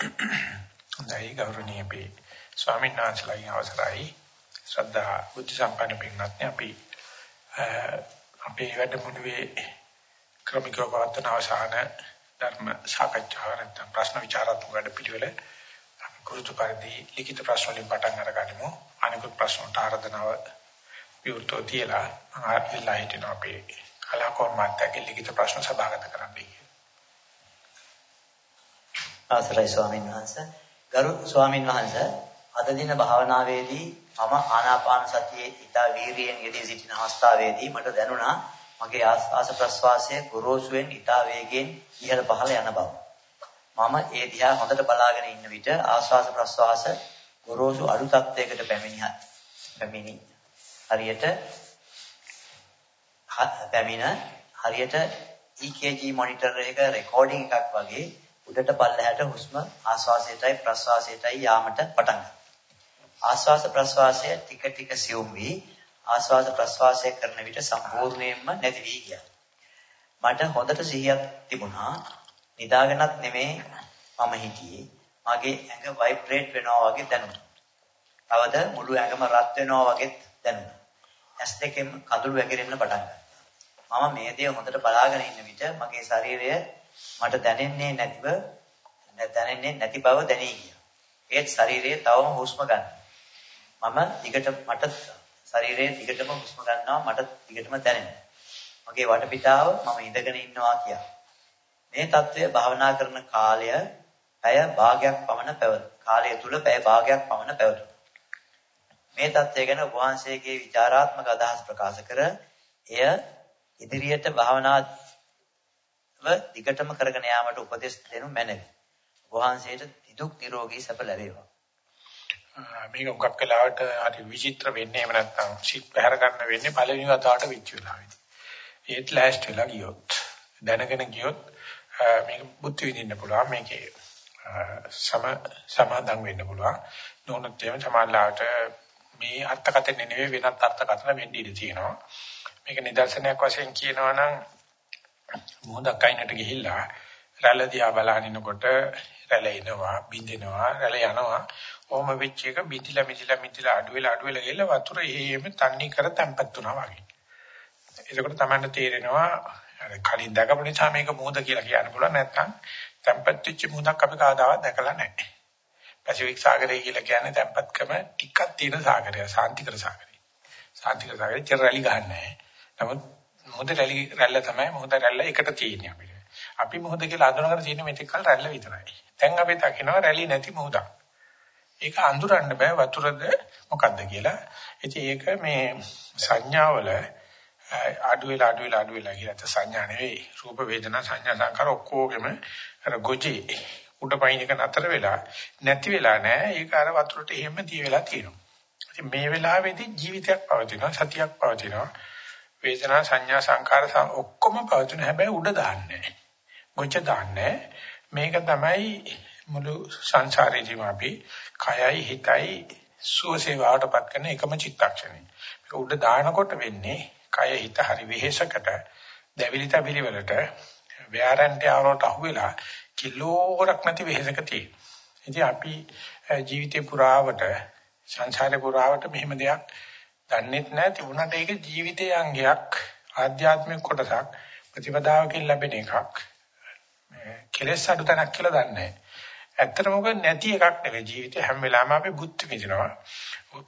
හොඳයි ගෞරවනීය අපි ස්වාමීන් වහන්සේලාගේ අවසරයි. ශ්‍රද්ධා බුද්ධ සම්පන්න පින්වත්නි අපි අපේ වැඩමුළුවේ ක්‍රමිකව පවත්වන අවසාන ධර්ම සාකච්ඡාව නැත්නම් ප්‍රශ්න විචාරාත්මක වැඩ පිළිවෙල අපි කුරුතු පරිදි ලිඛිත ප්‍රශ්න වලින් පටන් අරගනිමු. අනිකුත් ප්‍රශ්නට ආරාධනාව විවෘතව තියලා මම ආරම්භලා හිටිනවා අපේ කලාකෝන් මාත්‍යාගේ ලිඛිත ප්‍රශ්න සභාගත කරන්නයි අවසරයි ස්වාමීන් වහන්සේ ගරු ස්වාමීන් වහන්සේ අද දින භාවනාවේදී මම ආනාපාන සතියේ ඊට වීරියෙන් යෙදී සිටින අවස්ථාවේදී මට දැනුණා මගේ ආස්වාස ප්‍රස්වාසය ගොරෝසුවෙන් ඊට වේගයෙන් ඉහළ පහළ යන බව. මම ඒ දිහා හොඳට බලාගෙන ඉන්න විට ආස්වාස ප්‍රස්වාස ගොරෝසු අඩු තත්යකට පැමිණියත් පැමිණි. හරියට පැමිණ හරියට EKG මොනිටර් එක රෙකෝඩින් එකක් වගේ උඩට පල්ලහැට හුස්ම ආශ්වාසයටයි ප්‍රශ්වාසයටයි යාමට පටන් ආශ්වාස ප්‍රශ්වාසය ටික ටික සියුම් වී ආශ්වාස ප්‍රශ්වාසය කරන විට සම්පූර්ණයෙන්ම නැති වී ගියා. මට හොඳට සිහියක් තිබුණා. නිදාගෙනත් නෙමේ මම හිටියේ. මගේ ඇඟ ভাইබ්‍රේට් වෙනවා වගේ දැනුණා. තවද මුළු ඇඟම රත් වෙනවා වගේත් දැනුණා. ඇස් දෙකෙන් කඳුළු වැගිරෙන්න පටන් ගත්තා. මම මේ දේ හොඳට බලාගෙන ඉන්න විට මගේ ශරීරය මට දැනෙන්නේ නැතිව දැනෙන්නේ නැති බව දැනී ගියා. ඒත් ශරීරයේ තවම හුස්ම ගන්න. මම දිගට මට ශරීරයේ දිගටම හුස්ම ගන්නවා මට දිගටම දැනෙනවා. මගේ වටපිටාව මම ඉඳගෙන ඉන්නවා කියා. මේ తත්වය භාවනා කරන කාලය පැය භාගයක් පමණ පැවත. කාලය තුල පැය භාගයක් පමණ පැවතුණා. මේ தත්ත්වය ගැන වහන්සේගේ විචාරාත්මක අදහස් ප්‍රකාශ කර එය ඉදිරියට භාවනා දිගටම කරගෙන යාමට උපදෙස් දෙනු මැනවි. වහන්සේට නිදුක් නිරෝගී සැප ලැබේවා. මේක උගක් කලාවට හරි විචිත්‍ර වෙන්නේ එහෙම නැත්නම් සිත් පැහැර ගන්න වෙන්නේ පළවෙනි වතාවට වෙච්ච වෙලාවෙදි. ඒත් ලෑස්ට් වෙලා ගියොත් දැනගෙන ගියොත් මේක බුද්ධ විදින්න පුළුවන් මේකේ සම සමාදම් වෙන්න පුළුවන්. නොනොත් එහෙම සමාල්ලාට මේ අර්ථකථන නෙවෙයි වෙනත් අර්ථකථන වෙන්න ඉඩ තියෙනවා. මේක නිදර්ශනයක් වශයෙන් කියනවා නම් මොහොතක් අයිනට ගිහිල්ලා රැළ දිහා බලනකොට රැළ එනවා බින්දෙනවා රැළ යනවා ඔහොම වෙච්ච එක බිඳිලා මිදිලා මිදිලා අඩු වෙලා අඩු වෙලා ගිහලා වතුර එහෙම තන්නේ කර තැම්පත් වුණා වගේ. එතකොට තමයි තේරෙනවා අර කලින් දැකපු නිසා මේක මොහොත කියලා කියන්න පුළුවන් නැත්නම් තැම්පත් වෙච්ච මොහොතක් අපි කවදාවත් දැකලා නැහැ. පැසිෆික් සාගරය කියලා කියන්නේ තැම්පත්කම ටිකක් තියෙන සාගරය, සාන්තිකර සාගරය. සාන්තිකර සාගරේ චරලි ගන්නෑ. නමුත් මොහොත රැලි රැල්ල තමයි මොහොත රැල්ල එකට තියෙන්නේ අපිට. අපි මොහොත කියලා අඳුනගෙන තියෙන මෙතෙක් කල රැල්ල විතරයි. දැන් අපි දකිනවා රැලි නැති මොහොතක්. ඒක අඳුරන්න බෑ වතුරද මොකද්ද කියලා. ඉතින් ඒක මේ සංඥාවල අඩු වෙලා අඩු වෙලා අඩු වෙලා කියලා සංඥා නෙවෙයි. රූප වේදනා සංඥා සංකාර ඔක්කොගෙම අර ගොජේ උඩ පයින් එක නතර වෙලා නැති වෙලා නෑ. ඒක අර වතුරට එහෙම තිය වෙලා තියෙනවා. ඉතින් මේ වෙලාවේදී ජීවිතයක් පවතිනවා සතියක් පවතිනවා. වේදනා සංඥා සංකාර ඔක්කොම පවතුන හැබැයි උඩ දාන්නේ මොච්ච දාන්නේ මේක තමයි මුළු සංසාරේදීම අපි කයයි හිතයි සුවසේවාවටපත් කරන එකම චිත්තක්ෂණය. මේක උඩ දානකොට වෙන්නේ කය හිත හරි වෙහෙසකට දැවිලි තැවිලි වලට ව්‍යාරන්ට ආවරට අහුවෙලා කිලෝරක් නැති වෙහෙසක තියෙන. ඉතින් අපි ජීවිතේ පුරාවට සංසාරේ පුරාවට මෙහෙම දෙයක් දන්නේත් නැහැ තිබුණාට ඒක ජීවිතයේ අංගයක් ආධ්‍යාත්මික කොටසක් ප්‍රතිපදාවකින් ලැබෙන එකක්. කෙලෙස් අඩු තැනක් කියලා දන්නේ ඇත්තටම මොකද නැති එකක් නෙවෙයි ජීවිතේ. හැම වෙලාවෙම අපි බුද්ධ විදිනවා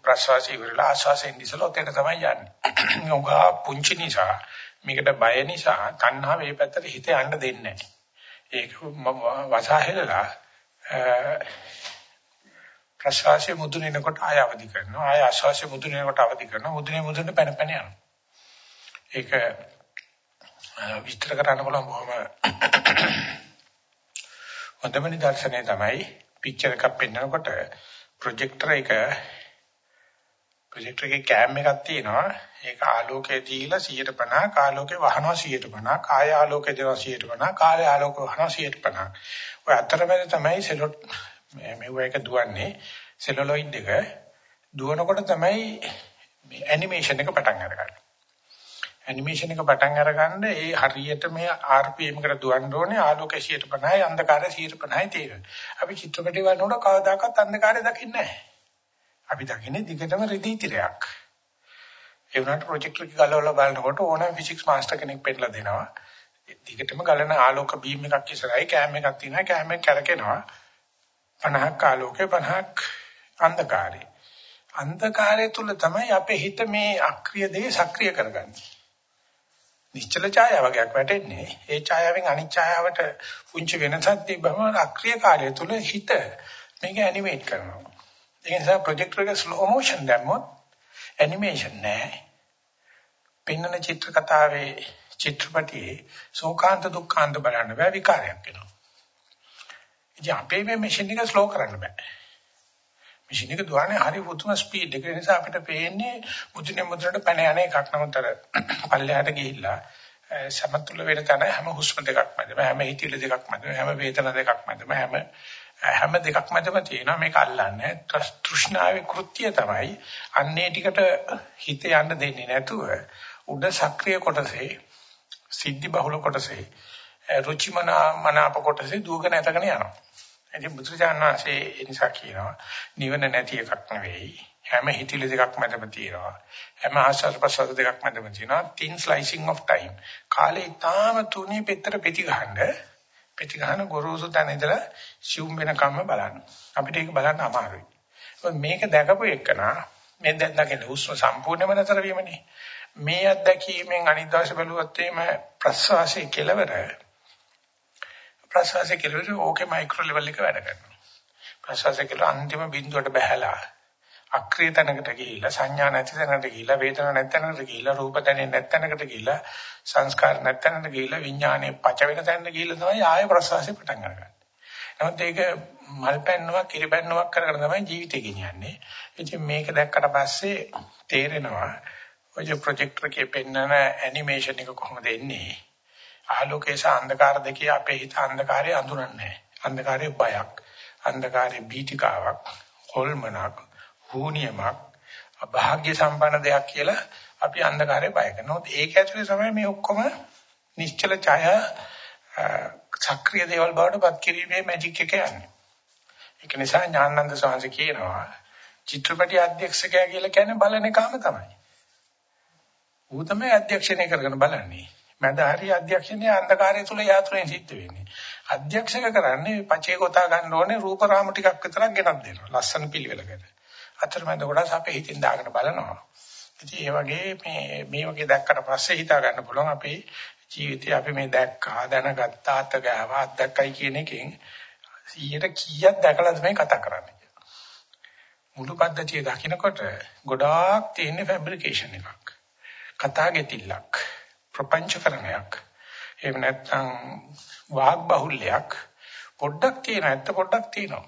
ප්‍රසවාසී ඉවරලා ආශ්වාසයෙන් ඉස්සලා ඔතේට තමයි යන්නේ. උගා පුංචි නිසා මේකට බය නිසා තණ්හා මේ පැත්තට හිත යන්න දෙන්නේ නැහැ ඒක වසහලලා ප්‍රශ්වාසයේ මුදුනේනකොට ආය අවදි කරනවා. ආය ආශ්වාසයේ මුදුනේනකොට අවදි කරනවා. මුදුනේ මුදුනේ පැන පැන යනවා. ඒක විස්තර කරන්න බලමු බොහොම හොඳම නිදර්ශනය තමයි පික්චර් එකක් පෙන්නකොට ප්‍රොජෙක්ටර් එක ප්‍රොජෙක්ටර් එකේ කැම් එකක් තියෙනවා. ඒක ආලෝකය දීලා 150 ආලෝකය වහනවා 150 කාය ආලෝකය දෙනවා 150 කාය ආලෝකය වහනවා 150 ඔය අතරමැද තමයි සෙලොට් මෙව එක දුවන්නේ සෙලුලොයිඩ් එක දුවනකොට තමයි මේ ඇනිමේෂන් එක පටන් අරගන්නේ. ඇනිමේෂන් එක පටන් අරගන්න ඒ හරියට මේ RPM එකට දුවන්න ඕනේ ආලෝකය 150යි අන්ධකාරය 150යි තියෙනවා. අපි චිත්‍රපටි බලනකොට කවදාකවත් අන්ධකාරය දකින්නේ නැහැ. අපි දකින්නේ දිගටම රිදී තිරයක්. ඒ වුණාට ප්‍රොජෙක්ටර් එක ගලවලා බලනකොට ඕනම ෆිසික්ස් මාස්ටර් කෙනෙක් පෙන්නලා දෙනවා. දිගටම ගලන ආලෝක බීම් එකක් ඉස්සරහයි කැම් එකක් තියෙනවා කැම් එක කැරකෙනවා 50ක් ආලෝකේ 50ක් අන්ධකාරය. අන්ධකාරය තුල තමයි අපේ හිත මේ අක්‍රිය දේ සක්‍රිය කරගන්නේ. නිශ්චල ඡායාවක් වැටෙන්නේ. ඒ ඡායාවෙන් අනිත් ඡායාවට පුංචි වෙනසක් තිබ්බම අක්‍රිය කාලය තුල හිත මේක ඇනිමේට් කරනවා. ඒ නිසා ප්‍රොජෙක්ටර් එක ස්ලෝ මොෂන් දැම්මොත් ඇනිමේෂන් නෑ. පින්නන චිත්‍ර කතාවේ චිත්‍රපටියේ සෝකාන්ත දුක්ඛාන්ත බලන්න බෑ විකාරයක් වෙනවා. ඉතින් අපේ මේ මැෂින් එක ස්ලෝ කරන්න බෑ. මැෂින් එක දුවන්නේ හරි පුතුම ස්පීඩ් එක නිසා අපිට පේන්නේ මුදුනේ මුදුනට පැන යන එකක් නමුත් අර පල්ලෙහාට ගිහිල්ලා සමතුල වෙන තැන හැම හුස්ම දෙකක් මැදම හැම හිතිල දෙකක් මැදම හැම වේදන දෙකක් මැදම හැම හැම දෙකක් මැදම තියෙනවා මේක අල්ලන්නේ තෘෂ්ණාවේ කෘත්‍ය තමයි අන්නේ ටිකට හිත යන්න දෙන්නේ නැතුව උඩ සක්‍රිය කොටසේ සිද්ධි බහුල කොටසේ රුචිමනා මනාප කොටසේ දුවගෙන ඇතගෙන යනවා. ඉතින් බුදුරජාණන් වහන්සේ ඒ නිසා කියනවා නිවන නැති එකක් නෙවෙයි. හැම හිතිලි දෙකක් මැදම තියෙනවා. හැම ආශාස ප්‍රසාර දෙකක් මැදම තියෙනවා. thin slicing of time. කාලේ ඊටාම තුනී පෙත්තර පෙති ගහනද පෙති ගහන ගොරෝසු තැන ඉඳලා සිුම් වෙනකම්ම බලන්න. අපිට ඒක බලන්න අමාරුයි. මේක දැකපු එකනා මේ දැන් දකින්න හුස්ම සම්පූර්ණයෙන්ම නතර වීමනේ. මේ අත්දැකීමෙන් අනිත් දවසේ බැලුවොත් එහෙම ප්‍රස්වාසයේ කෙලවර ප්‍රස්වාසයේ කෙලවර ඕකේ මයික්‍රෝ ලෙවල් එක වැඩ කරනවා. ප්‍රස්වාසයේ කෙලවර අන්තිම බිඳුවට බහැලා අක්‍රිය තැනකට ගිහිල්ලා සංඥා නැති තැනකට ගිහිල්ලා වේදනා නැති තැනකට ගිහිල්ලා රූප දැනෙන්නේ නැති තැනකට ගිහිල්ලා සංස්කාර නැති තැනකට ගිහිල්ලා විඥානයේ පච වෙන තැනකට ගිහිල්ලා තමයි ආය ප්‍රසවාසය පටන් ගන්න. නමුත් ඒක මල් පැන්නුවක් කිරි පැන්නුවක් කරගෙන තමයි ජීවිතේ ගෙනියන්නේ. ඉතින් මේක දැක්කට පස්සේ තේරෙනවා ඔය ප්‍රොජෙක්ටර් එකේ පෙන්නන ඇනිමේෂන් එක කොහොමද එන්නේ? ආලෝකය සහ අන්ධකාර දෙකේ අපේ හිත අන්ධකාරය අඳුරන්නේ නැහැ. අන්ධකාරය බයක්, අන්ධකාරය බීතිකාවක්, හොල්මනක්, හුනියමක්, අභාග්‍ය සම්පන්න දෙයක් කියලා අපි අන්ධකාරය බය කරනවා. ඒක ඇතුලේ තමයි මේ ඔක්කොම නිශ්චල ඡය සක්‍රීය දේවල් බවට පත් කිරීමේ මැජික් එක යන්නේ. ඒක නිසා ඥානানন্দ සාංශ කියනවා චිත්‍රපටි අධ්‍යක්ෂකයා කියලා කියන්නේ බලන එකම තමයි. ඌ තමයි අධ්‍යක්ෂණය කරගෙන බලන්නේ. මැද හරි අධ්‍යක්ෂණයේ අන්ධකාරය තුල යාත්‍රාවෙන් සිද්ධ වෙන්නේ. අධ්‍යක්ෂක කරන්නේ පචේ කොටා ගන්න ඕනේ රූප රාම ටිකක් විතරක් ගෙනත් දෙනවා. ලස්සන පිළිවෙලකට. අතරමැද කොටස අපේ හිතින් දාගෙන බලනවා. ඉතින් ඒ වගේ මේ මේ වගේ දැක්කට පස්සේ හිතා ගන්න පුළුවන් අපේ ජීවිතේ අපි මේ දැක්කා දැනගත්තා අත ගාවා අත්දැකයි කියන එකෙන් 100ට කීයක් දැකලාද මේ කතා කරන්නේ මුළු පද්ධතිය දකිනකොට ගොඩාක් තියෙන ෆැබ්‍රිකේෂන් එකක්. කතා ගෙතිල්ලක් ප්‍රපංචකරණයක් එහෙම නැත්නම් වාග් බහුල්‍යයක් පොඩ්ඩක් තියෙන ඇත්ත පොඩ්ඩක් තියෙනවා.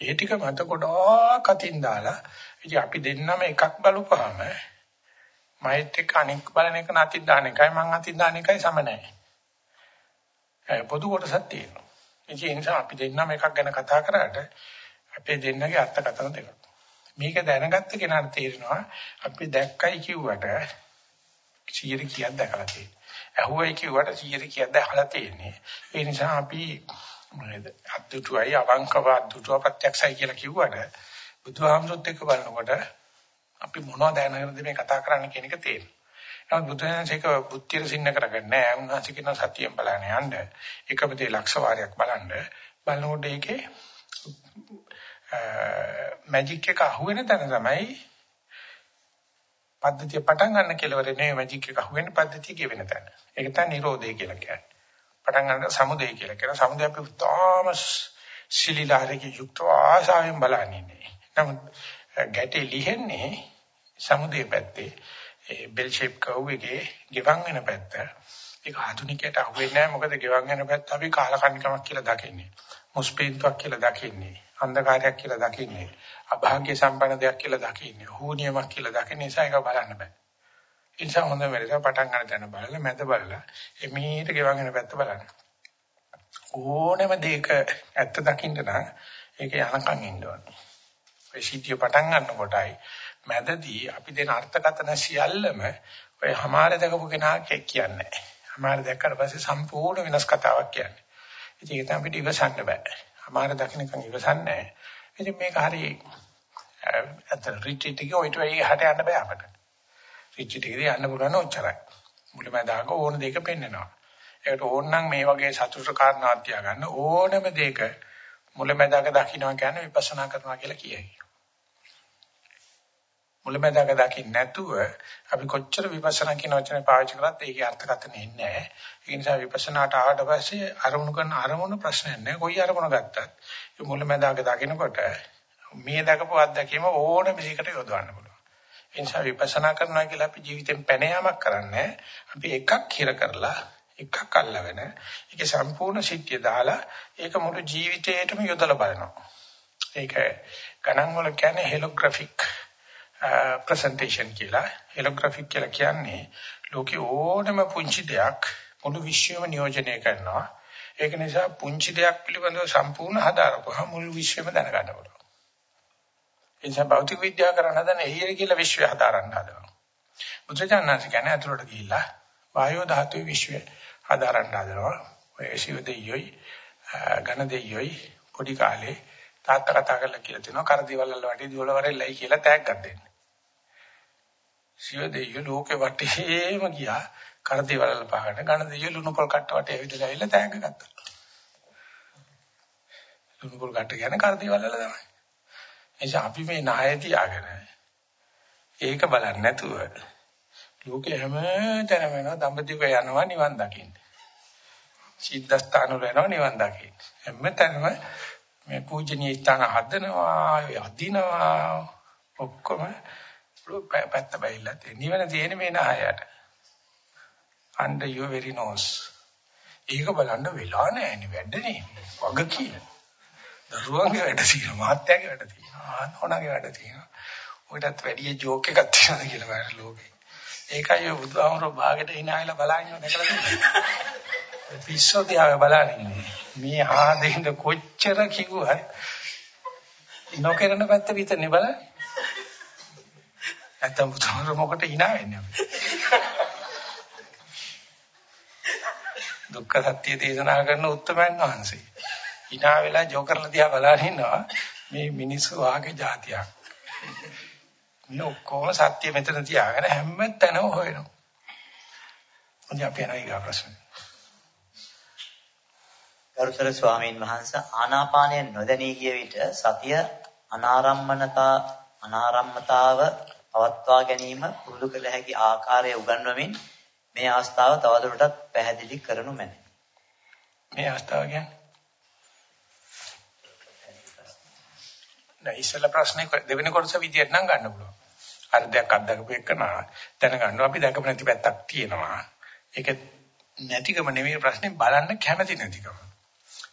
ඒ ටික මත ගොඩාක් අතින් දාලා ඉතින් අපි දෙන්නම එකක් බලපුවාම මෛත් එක්ක අනික් බලන එක නැතිව දාන එකයි මං අතින් දාන එකයි සම නැහැ. ඒ පොදු කොටසක් තියෙනවා. ඉතින් ඒ නිසා අපි දෙන්නම එකක් ගැන කතා කරාට අපේ දෙන්නගේ අර්ථකථන දෙකක්. මේක දැනගත්ත කෙනාට තේරෙනවා අපි දැක්කයි කිව්වට 100 කීයක් දැකලා තියෙන්නේ. ඇහුවයි කිව්වට 100 කීයක් දැකලා තියෙන්නේ. ඒ නිසා අපි මොනේද අද්දුටුවයි අවංකව අද්දුටුව ප්‍රත්‍යක්ෂයි කියලා කිව්වට බුදුහාමුදුරුත් එක්ක බලනකොට අපි මොනවද දැනගෙනද මේ කතා කරන්න කියන එක තේරෙනවා. නමුත් බුදුහන්සේක බුද්ධිය සින්න කරගන්නේ නැහැ. උන්වහන්සේ කියන සතියෙන් බලන්න යන්න. එකම දේ ලක්ෂ වාරයක් බලන්න. බලනකොට ඒකේ මැජික් එක අහුවෙන තැන තමයි පද්ධතිය පටන් ගන්න කෙලවර නෙවෙයි මැජික් එක අහුවෙන පද්ධතිය කියවෙන තැන. ඒක තමයි නිරෝධය කියලා කියන්නේ. පටන් ගන්න සමුදය කියලා කියන සමුදය අපි තාම සිලිලාරකේ යුක්තව ආසාවෙන් බලන්නේ. නමුත් ගැටේ ලිහෙන්නේ සමුදය පැත්තේ ඒ බෙල් ෂේප් කව් එකේ ගෙවන් වෙන පැත්ත. ඒක ආධුනිකයට අහුවෙන්නේ නැහැ මොකද ගෙවන් වෙන පැත්ත අපි කාලකන්නිකමක් කියලා දකින්නේ. මුස්පීන්තුවක් කියලා දකින්නේ. අන්ධකාරයක් කියලා දකින්නේ අභාග්‍ය සම්පන්න දෙයක් කියලා දකින්නේ හෝනියමක් කියලා දකින්න නිසා ඒක බලන්න බෑ ඒ නිසා හොඳ වෙලට පටන් ගන්න තැන බලලා මැද බලලා එමීට ගෙවන් වෙන පැත්ත බලන්න ඕනෙම දෙයක ඇත්ත දකින්න නම් ඒක යනකම් ඉන්න ඕනේ ඒ සිද්ධිය පටන් ගන්න කොටයි මැදදී අපි දෙන අර්ථකථන සියල්ලම ඔය හමාර දැකපු කෙනා කියන්නේ නැහැ. හමාර දැක්කට පස්සේ සම්පූර්ණ වෙනස් කතාවක් කියන්නේ. ඉතින් ඒක තමයි අපිට ඉවසන්න බෑ. හමාර දකින්නකන් ඉවසන්නේ නැහැ. ඉතින් මේක හරි අතන රිට්‍රීට් එකේ ඔයිට වෙයි හට යන්න බෑ අපිට. රිට්‍රීට් එකේදී යන්න පුළුවන් ඔච්චරයි. මුලමදාග ඕන දෙයක පෙන්නනවා. ඒකට ඕනනම් මේ වගේ සතුට කාරණා තියාගන්න ඕනම දෙයක මුලමදාග දකින්නවා කියන්නේ විපස්සනා කරනවා කියලා කියයි. මුලමදාග දකින්න නැතුව අපි කොච්චර විපස්සනා කියන වචනේ පාවිච්චි කරත් ඒකේ අර්ථකථන එන්නේ නැහැ. ඒ නිසා විපස්සනාට ආවට පස්සේ අරමුණු කරන අරමුණු ප්‍රශ්නයක් නැහැ. කොයි අරමුණ ගත්තත් ඒ මුලමදාග දකින්නකොට මේ දකපු අත්දැකීම ඕනම විදිහකට යොදවන්න පුළුවන්. ඒ නිසා විපස්සනා කරනවා කියලා අපි ජීවිතෙන් පැන යාමක් කරන්නේ අපි එකක් හිර කරලා එකක් අල්ලගෙන ඒකේ සම්පූර්ණ සිද්ධිය දාලා ඒක මුළු ජීවිතේටම යොදලා බලනවා. ඒක ගණන් වල කියන්නේ හෙලෝග්‍රැෆික් Uh, ප්‍රසන්ටේෂන් කියලා. හෙලෝග්‍රැෆික් කියලා කියන්නේ ලෝකේ ඕනම පුංචි දෙයක් මුළු විශ්වයම නියෝජනය කරනවා. ඒක නිසා පුංචි දෙයක් පිළිබඳව සම්පූර්ණ හදාරපුවා මුළු විශ්වයම දැනගන්න පුළුවන්. ඒ නිසා භෞතික විද්‍යාව කරන හදන එහිර කියලා විශ්වය හදාරන්න හදනවා. බුදුචානන්සේ කියන්නේ අතුරට ගිහිල්ලා වායෝ ධාතුවේ විශ්වය හදාරන්න හදනවා. ඔය ශිව දෙයියොයි uh, ඝන දෙයියොයි පොඩි කාලේ තාත්තා කතා කරලා කියලා තිනවා කරදිවල් වල වටේ දිවල වරෙල්ලයි කියලා තෑග්ගක් දෙන්න. ශිව දෙයියෝ ලෝකේ වටේම ගියා කරදිවල් වල පහකට ඝන දෙයියෝ ලුණු පොල් කට්ට වටේ ඇවිදලා ඇවිල්ලා තෑග්ග ගත්තා. ලුණු පොල් කට්ට කියන්නේ කරදිවල් වල තමයි. එනිසා අපි මේ නාය තියාගෙන ඒක බලන්නේ නැතුව ලෝකේ හැම තැනම යනවා දඹදිව යනවා නිවන් දකින්න. සිද්ධාස්ථාන වල යනවා නිවන් දකින්න. හැම තැනම මේ පූජනීය ස්ථාන හදනවා, යදිනවා ඔක්කොම පැත්ත බැහැලා තියෙන. නිවන තියෙන මේ නහයට. under your very nose. ඒක බලන්න වෙලා නැහැ වැඩනේ. වග කියන. දරුවන්ගේ වැඩ තියෙනවා, මාත්‍යාගේ වැඩ තියෙනවා, නෝනාගේ වැඩ තියෙනවා. ඔයටත් වැඩි ජෝක් එකක් තියෙනවා කියලා බලන්න ලෝකේ. ඒකයි බුදුහාමරෝ භාගෙට hinaයිලා බලන්නේ දැකලා තියෙන්නේ. පිස්සෝ තියාගෙන බලන්නේ. මේ ආදෙන්ද කොච්චර කිව්වත් නොකරන පැත්ත විතරනේ බලන්නේ. නැත්තම් බුදුහාමරෝ මොකට hina වෙන්නේ අපි. දුක්ඛ සත්‍ය දේශනා කරන උත්තමයන් වහන්සේ. hina වෙලා ජෝකර්ලා දිහා බලන ඉන්නවා මේ මිනිස්සු වාගේ જાතියක්. මේ ඔක්කොම සත්‍ය මෙතන තියාගෙන හැම තැනම හොයනවා. මොකද අපි යන ඊගා ප්‍රශ්න. ගරුතර ස්වාමීන් වහන්සේ ආනාපානය නොදැනී ගිය විට සතිය අනාරම්මනතා අනාරම්මතාව පවත්වා ගැනීම පුරුදු කළ හැකි ආකාරය උගන්වමින් මේ අවස්ථාව තවදුරටත් පැහැදිලි කරනු මැනේ. මේ අවස්ථාව කියන්නේ නෑ ඉස්සෙල්ලා ප්‍රශ්නේ දෙවෙනි කොටස විදියට නම් ගන්න පුළුවන්. හරි දෙයක් අත්දකපු එකන දැනගන්නවා අපි දැකපු නැති පැත්තක් තියෙනවා. ඒක නැතිකම නෙමෙයි ප්‍රශ්නේ බලන්න කැමති නැතිකම.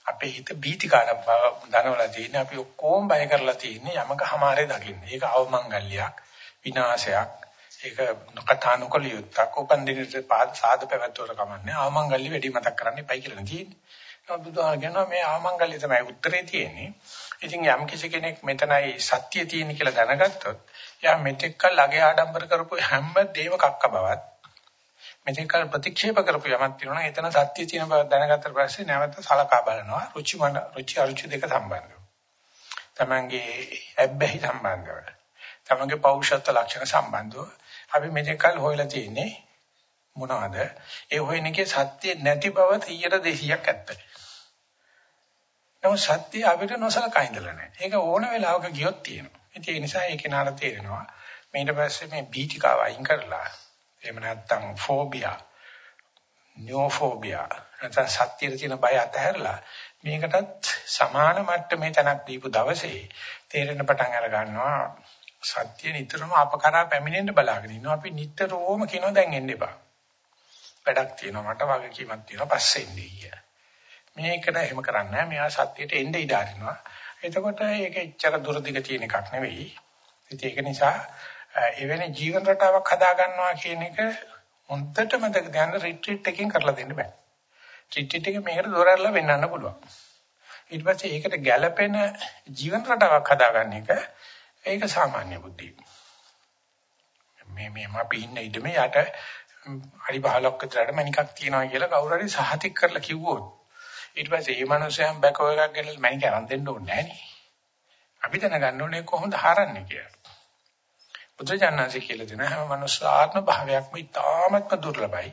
අපේ හිත බීතිකාරක් බව දනවලා තියෙන අපි ඔක්කොම බය කරලා තියෙන්නේ යමක හැමාරේ දකින්න. ඒක අවමංගල්‍යයක්, විනාශයක්. ඒක කතා නොකලියුත්තක් උපන්දිනට පාද සාද පැවැත්වුවර කමන්නේ. අවමංගල්‍ය වැඩි මතක් කරන්න එපයි කියලා තියෙන්නේ. නමුත් බුදුහාම කියනවා මේ අවමංගල්‍ය තමයි උත්තරේ තියෙන්නේ. ඉතින් යම් කිසි කෙනෙක් මෙතනයි සත්‍ය තියෙන කියලා දැනගත්තොත් එයා මෙතෙක් කල් අගේ ආඩම්බර කරපු හැම දේම කක්ක බවත් මෙතෙක් කල් ප්‍රතික්ෂේප කරපු යමක් තියෙනවා එතන සත්‍ය තියෙන බව දැනගත්තට පස්සේ නැවත සලකා බලනවා රුචි මන රුචි අරුචි දෙක සම්බන්ධව තමන්ගේ ඇබ්බැහි සම්බන්ධව තමන්ගේ පෞරුෂත්ව ලක්ෂණ සම්බන්ධව අපි මෙතෙක් කල් හොයලා තියෙන්නේ මොනවද ඒ හොයන එකේ සත්‍ය නැති බව 100 200ක් ඇත්තයි නමුත් සත්‍ය අපිට නොසලකා ඉඳලා නැහැ. ඒක ඕන වෙලාවක ගියොත් තියෙනවා. ඉතින් ඒ නිසා ඒක නාල තේරෙනවා. ඊට පස්සේ මේ බීතිකාව අයින් කරලා එහෙම නැත්නම් ෆෝබියා, නියෝෆෝබියා නැත්නම් සත්‍යයේ තියෙන බය අතහැරලා මේකටත් සමාන මට්ටමේ තැනක් දීපු දවසේ තේරෙන පටන් අර ගන්නවා සත්‍ය නිතරම අපකරා පැමිණෙන්න බලාගෙන ඉන්නවා. අපි නිතරම කියනවා දැන් එන්න එපා. වැඩක් තියෙනවා මට වගකීමක් තියෙනවා පස්සේ එන්නේ කියලා. මේකට එහෙම කරන්නේ නැහැ. මෙයා සත්‍යයට එන්න ඉඩ අරිනවා. එතකොට ඒක එච්චර දුරදිග තියෙන එකක් නෙවෙයි. ඉතින් ඒක නිසා එවැනි ජීවන රටාවක් හදා ගන්නවා කියන එක හොන්දට මතක ගන්න රිට්‍රීට් එකකින් කරලා දෙන්න බෑ. රිට්‍රීට් එකේ මේකට දොරල්ලා වෙන්නන්න පුළුවන්. ඊට පස්සේ ඒකට ගැළපෙන ජීවන රටාවක් හදාගන්න එක ඒක සාමාන්‍ය බුද්ධිය. මේ මේ අපි ඉන්න ඉඩමේ යට අඩි 15ක් විතරට මණිකක් තියනවා කියලා කවුරු හරි සහතික කරලා කිව්වොත් ඊට පස්සේ මේ මනුස්සයන් බැකෝ එකක් ගෙනල්ලා මණික අරන් දෙන්න ඕනේ නෑනේ. අපි දැනගන්න ඕනේ කොහොමද හරන්නේ කියලා. බුදුජානනාංශ කියලා දෙන හැම මනුස්ස ආත්ම භාවයක්ම ඉතාමත්ම දුර්ලභයි.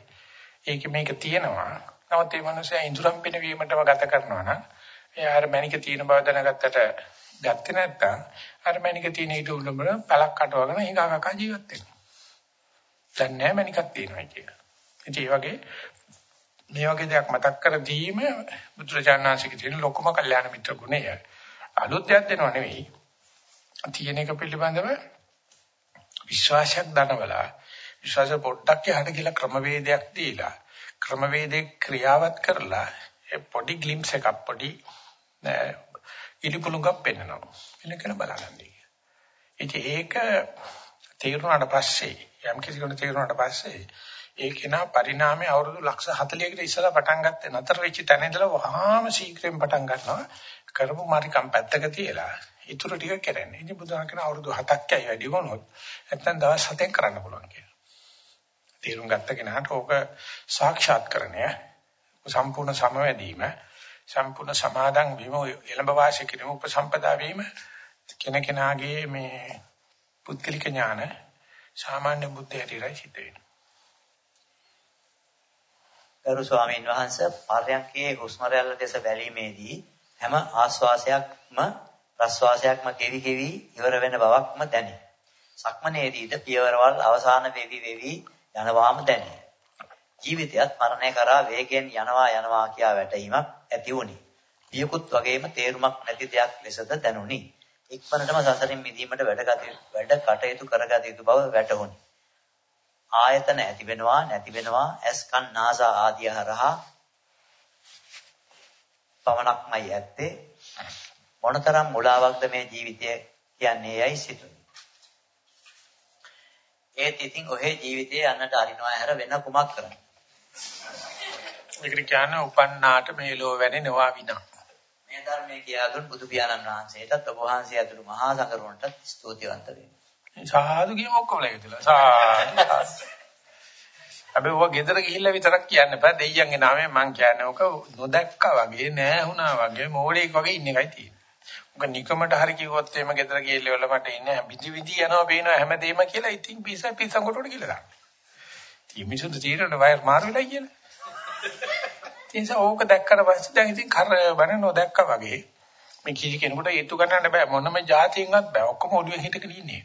ඒක මේක තියෙනවා. නමුත් මේ මනුස්සයා ඉඳුරම් පිනවීමටම ගත කරනවා නම් එයා අර මණික තියෙන බව දැනගත්තට ගත්තේ නැත්නම් අර මණික තියෙන ඊට උඩම පළක් කටවගෙන හිඟාකක ජීවත් වෙනවා. දැන් නෑ මණිකක් තියෙනවා කියලා. ඉතින් ඒ වගේ මේ වගේ දෙයක් මතක් කර දීම බුදුරජාණන්සේගේ තියෙන ලොකුම කල්යාණ මිත්‍ර ගුණය. අලුත් දෙයක් දෙනව නෙවෙයි. තියෙන එක පිළිබඳව විශ්වාසයක් දනවලා විශ්වාස පොඩ්ඩක් යහට කියලා ක්‍රමවේදයක් දීලා ක්‍රමවේදේ ක්‍රියාවත් කරලා ඒ පොඩි ග්ලිම්ස් එකක් පොඩි ඉලිපුලුඟක් පෙන්වනවා. එලකන බලගන්නේ. ඉතින් ඒක තේරුණාට පස්සේ යම් කිසි කෙනෙකුට තේරුණාට පස්සේ ඒක නා පරිණාමයේ අවුරුදු ලක්ෂ 40කට ඉස්සලා පටන් ගත්තේ නතර වෙච්ච තැන ඉඳලා වහාම ශීඝ්‍රයෙන් පටන් ගන්නවා කරපු මාරිකම් පැත්තක තියලා ඊටු ටික කරන්නේ. ඉතින් බුදුහාම කියන අවුරුදු 7ක්යි වැඩි වුණොත් නැත්නම් දවස් 7ක් කරන්න පුළුවන් කියලා. තේරුම් ගත්ත කෙනාට ඕක සාක්ෂාත්කරණය සම්පූර්ණ සමවැදීම සම්පූර්ණ සමාදන් වීම එළඹ වාසය කිරීම උපසම්පදා වීම කෙනකෙනාගේ මේ පුද්ගලික ඥාන සාමාන්‍ය බුද්ධ හැටියට සිද්ධ වෙනවා. ගරු ස්වාමීන් වහන්සේ පර්යන්කේ හුස්ම රැල්ල දෙස බැලීමේදී හැම ආශ්වාසයක්ම ප්‍රශ්වාසයක්ම කෙවි කෙවි ඉවර වෙන බවක්ම දැනේ. සක්මනේදීද පියවරවල් අවසාන වෙවි වෙවි යනවාම දැනේ. ජීවිතයත් මරණය කරා වේගයෙන් යනවා යනවා කියා වැටහීමක් ඇති වුණි. පියකුත් වගේම තේරුමක් නැති දෙයක් ලෙසද දැනුනි. ඉක්මනටම සසරින් මිදීමට වැඩ කටයුතු කරගත යුතු බව වැටහුණි. ආයතන ඇති වෙනවා නැති වෙනවා ඇස් කන් නාසා ආදිය හරහා පවණක්මයි ඇත්තේ මොනතරම් මුලාවක්ද මේ ජීවිතය කියන්නේ යයි සිතුනි. ඒත් ඉතින් ඔහේ ජීවිතේ යන්නට අරිනවා හැර වෙන කුමක් කරන්නේ? මේකට කියන්නේ උපන්නාට මේ ලෝ වැනේ නොවා විනා. මේ ධර්මයේ කියා දුන් බුදු පියාණන් වහන්සේටත් ඔබ වහන්සේ ඇතුළු මහා සංඝරුවන්ටත් ස්තුතිවන්ත වෙනවා. සාදු කියමු ඔක්කොම ලැගිටලා. සාදු. හැබැයි ඔවා ගෙදර ගිහිල්ලා විතරක් කියන්න බෑ. දෙයියන්ගේ නාමයෙන් මං කියන්නේ ඔක නොදැක්කා වගේ නෑ වුණා වගේ මෝඩෙක් වගේ ඉන්න එකයි තියෙන්නේ. ඔක නිකමට හරි කිව්වොත් එහෙම ගෙදර ගිහිල්ලා වල මට ඉන්නේ විදි විදි යනවා පේනවා හැමදේම කියලා ඉතින් පිස පිසන් කොටට කියලා දාන්න. ඉතින් මිනිස්සුන්ට තීරණ වයර් මාරු වෙලා කියලා. ඉතින් ඕක දැක්කට පස්සේ දැන් ඉතින් කර බන නොදැක්කා වගේ මේ කිසි කෙනෙකුට ඒතු ගන්නන්න බෑ මොනම જાතියෙන්වත් බෑ ඔක්කොම ඔළුවේ හිටගෙන ඉන්නේ.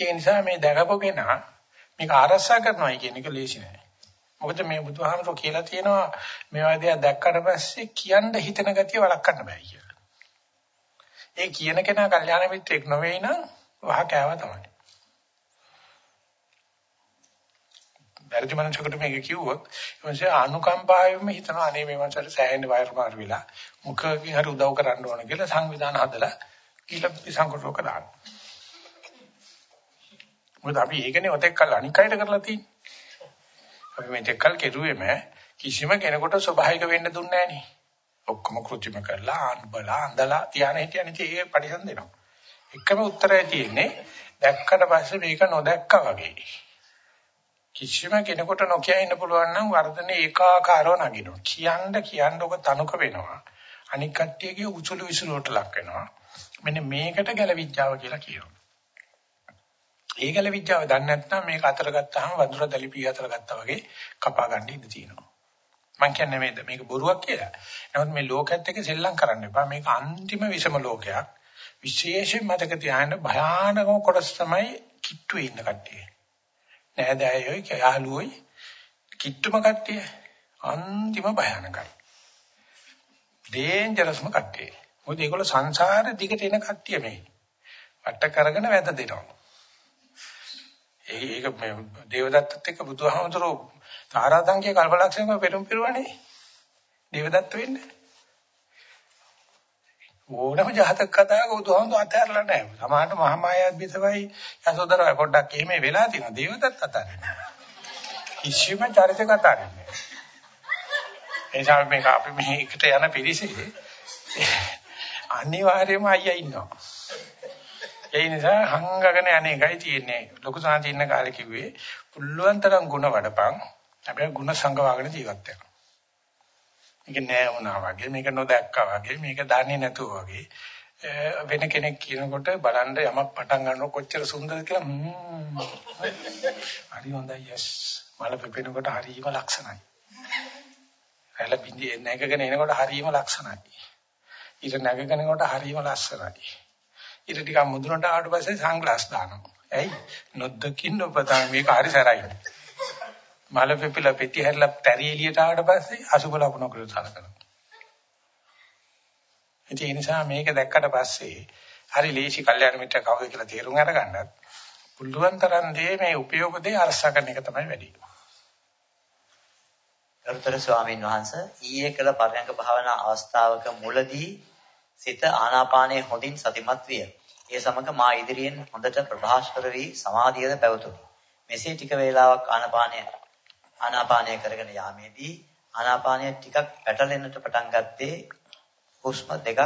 ඒ නිසා මේ දැකපු කෙනා මේක ආරක්ෂා කරනවායි කියන එක ලේසි නෑ. මොකද මේ බුදුහාමරෝ කියලා තියෙනවා මේ වගේ දැක්කට පස්සේ කියන්න හිතන ගතිය වළක්වන්න බෑ කියලා. ඒ කියන කෙනා කල්යාණ මිත්‍රෙක් නොවේ නම් වහ කෑව තමයි. වැරදි මනසකට මේක කිව්වොත් එමන්සේ අනුකම්පාවෙම හිතනවා අනේ මේ මනසට සෑහෙන වෛර මාරු වෙලා මුඛකින් හරි උදව් කරන්න ඕන කියලා සංවිධාන හදලා කියලා සංකල්පක දානවා. මොකද අපි ඒකනේ ඔතෙක් කල් අනික් අයට කරලා තියෙන්නේ. අපි මේ දෙකල් කෙරුවේම කිසිම කෙනෙකුට ස්වභාවික වෙන්න දුන්නේ නැහනේ. ඔක්කොම કૃත්‍රිම කරලා අන්බලා අඳලා තියාන හිටියනේ ඒ පරිසම් දෙනවා. එකම උත්තරය තියෙන්නේ දැක්කට පස්සේ මේක නොදැක්කා වගේ. කිසිම කෙනෙකුට නොකිය ඉන්න පුළුවන් නම් වර්ධනේ ඒකාකාරව නගිනවා. කියන්න කියන්න ඔබ තනුක වෙනවා. අනික් කට්ටියගේ උසුළු විසුළුවට ලක් වෙනවා. මෙන්න මේකට ගැලවිඥාව කියලා කියනවා. ඒකල විද්‍යාව දන්නේ නැත්නම් මේක අතර ගත්තාම වඳුර දලිපි අතර ගත්තා වගේ කපා ගන්න ඉඩ තියෙනවා. මම කියන්නේ මේක මේක බොරුවක් කියලා. නමුත් මේ ලෝකයේත් එක්ක සෙල්ලම් කරන්න එපා. මේක අන්තිම විෂම ලෝකයක්. විශේෂයෙන් මතක තියාගන්න භයානකම කොටස තමයි කිට්ටුවේ ඉන්න කට්ටිය. නෑදෑයෝයි කයාලුවෝයි කිට්ටුම කට්ටිය අන්තිම භයානකයි. ඩේන්ජරස්ම කට්ටිය. මොකද ඒගොල්ලෝ සංසාර දිගට එන කට්ටිය මේ. වට කරගෙන වැද දෙනවා. ඒක මේ දේවදත්තත් එක්ක බුදුහාමුදුරෝ තාරාදංගේ කල්පලක්ෂණය පෙරම් පිරුවනේ. දේවදත්ත වෙන්නේ. ඕනම ජාතක කතාවක බුදුහාමුදුර අතහැරලා නැහැ. සමහරට මහාමායාත් බිසවයි යසෝදරා පොඩ්ඩක් එහෙම වෙලා තියෙනවා. දේවදත්ත අතහැරලා. කිසිම චරිත කතා නැහැ. එනිසා මේක අපි මේකට යන පිරිසේ අනිවාර්යයෙන්ම අයියා ඉන්නවා. ඒ නිසා හංගගෙන යන එකයි තියෙන්නේ. ලොකු සාන්ති ඉන්න කාලේ කිව්වේ පුළුවන් තරම් ಗುಣ වඩපන්. හැබැයි ಗುಣ සංගවාගෙන ජීවත් වෙනවා. මේක නෑ වුණා වගේ, මේක නොදැක්කා වගේ, මේක දන්නේ නැතුව වගේ. වෙන කෙනෙක් කියනකොට බලන්න යමක් පටන් ගන්නකොට කොච්චර සුන්දරද කියලා හරි හොඳයි යස් මල පෙපෙනකොට හරිම ලක්ෂණයි. රැළ බින්දි නැගගෙන එනකොට හරිම ලක්ෂණයි. ඉර නැගගෙනකොට හරිම ලස්සනයි. ඉර ටිකක් මුදුනට ආවට පස්සේ සන්ග්ලාස් දානවා. ඇයි? නොදකින්න ඔබතම මේක හරි සරයි. මල පෙපිලා පෙට්ටි හැරලා පැරි එළියට ආවට පස්සේ අසුබ ලකුණු කරලා සලකනවා. ඒ නිසා මේක දැක්කට පස්සේ හරි ලේසි කල්යාණ මිත්‍ර කවුද කියලා තේරුම් අරගන්නත් පුළුවන් තරම් දේ මේ උපයෝග දේ අරසා ගන්න එක තමයි වැඩි. ගරුතර ස්වාමීන් වහන්සේ ඊයේ කළ පරයන්ක භාවනා අවස්ථාවක මුලදී සිත ආනාපානයේ හොඳින් සතිමත් විය. ඒ සමග මා ඉදිරියෙන් හොඳට ප්‍රභාස්වර වී සමාධියද පැවතුණි. මෙසේ ටික වේලාවක් ආනාපානය ආනාපානය කරගෙන යාමේදී ආනාපානය ටිකක් පැටලෙන්නට පටන් ගත්තේ හුස්ම දෙකක්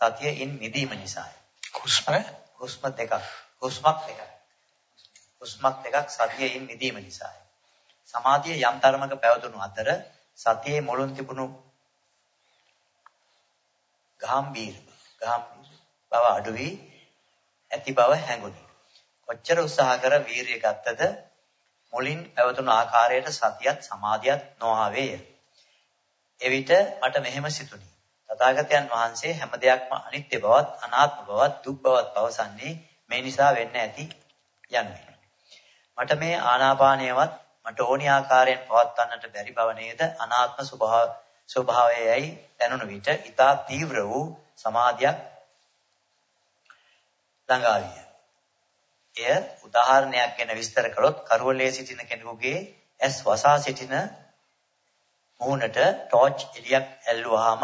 සතියින් මිදීම නිසායි. හුස්ම හුස්ම දෙකක් හුස්මක් දෙකක් හුස්මක් දෙකක් සතියින් මිදීම නිසායි. සමාධිය යම් තරමක පැවතුණු අතර සතියේ මුලුන් තිබුණු ගාම්භීර ගාම්භීර බව අඩු වී ඇති බව හැඟුණි. කොච්චර උත්සාහ කර වීරිය ගත්තද මුලින් පැවතුණු ආකාරයට සතියත් සමාධියත් නොආවේය. එවිට මට මෙහෙම සිතුණි. තථාගතයන් වහන්සේ හැම දෙයක්ම අනිත්‍ය බවත් අනාත්ම බවත් දුක් බවත් පවසන්නේ මේ නිසා වෙන්න ඇති යන්නේ. මට මේ ආනාපානයවත් මට ඕනි ආකාරයෙන් පවත්වන්නට බැරි බව නේද අනාත්ම ස්වභාව ස්වභාවයයි දැනුණු විට ඊතා තීව්‍ර වූ සමාධියක් ළඟා විය. එය උදාහරණයක් ගැන විස්තර කළොත් කරවලේ සිටින කෙනෙකුගේ ඇස් වසා සිටින මුහුණට ටෝච් එළියක් ඇල්ලුවාම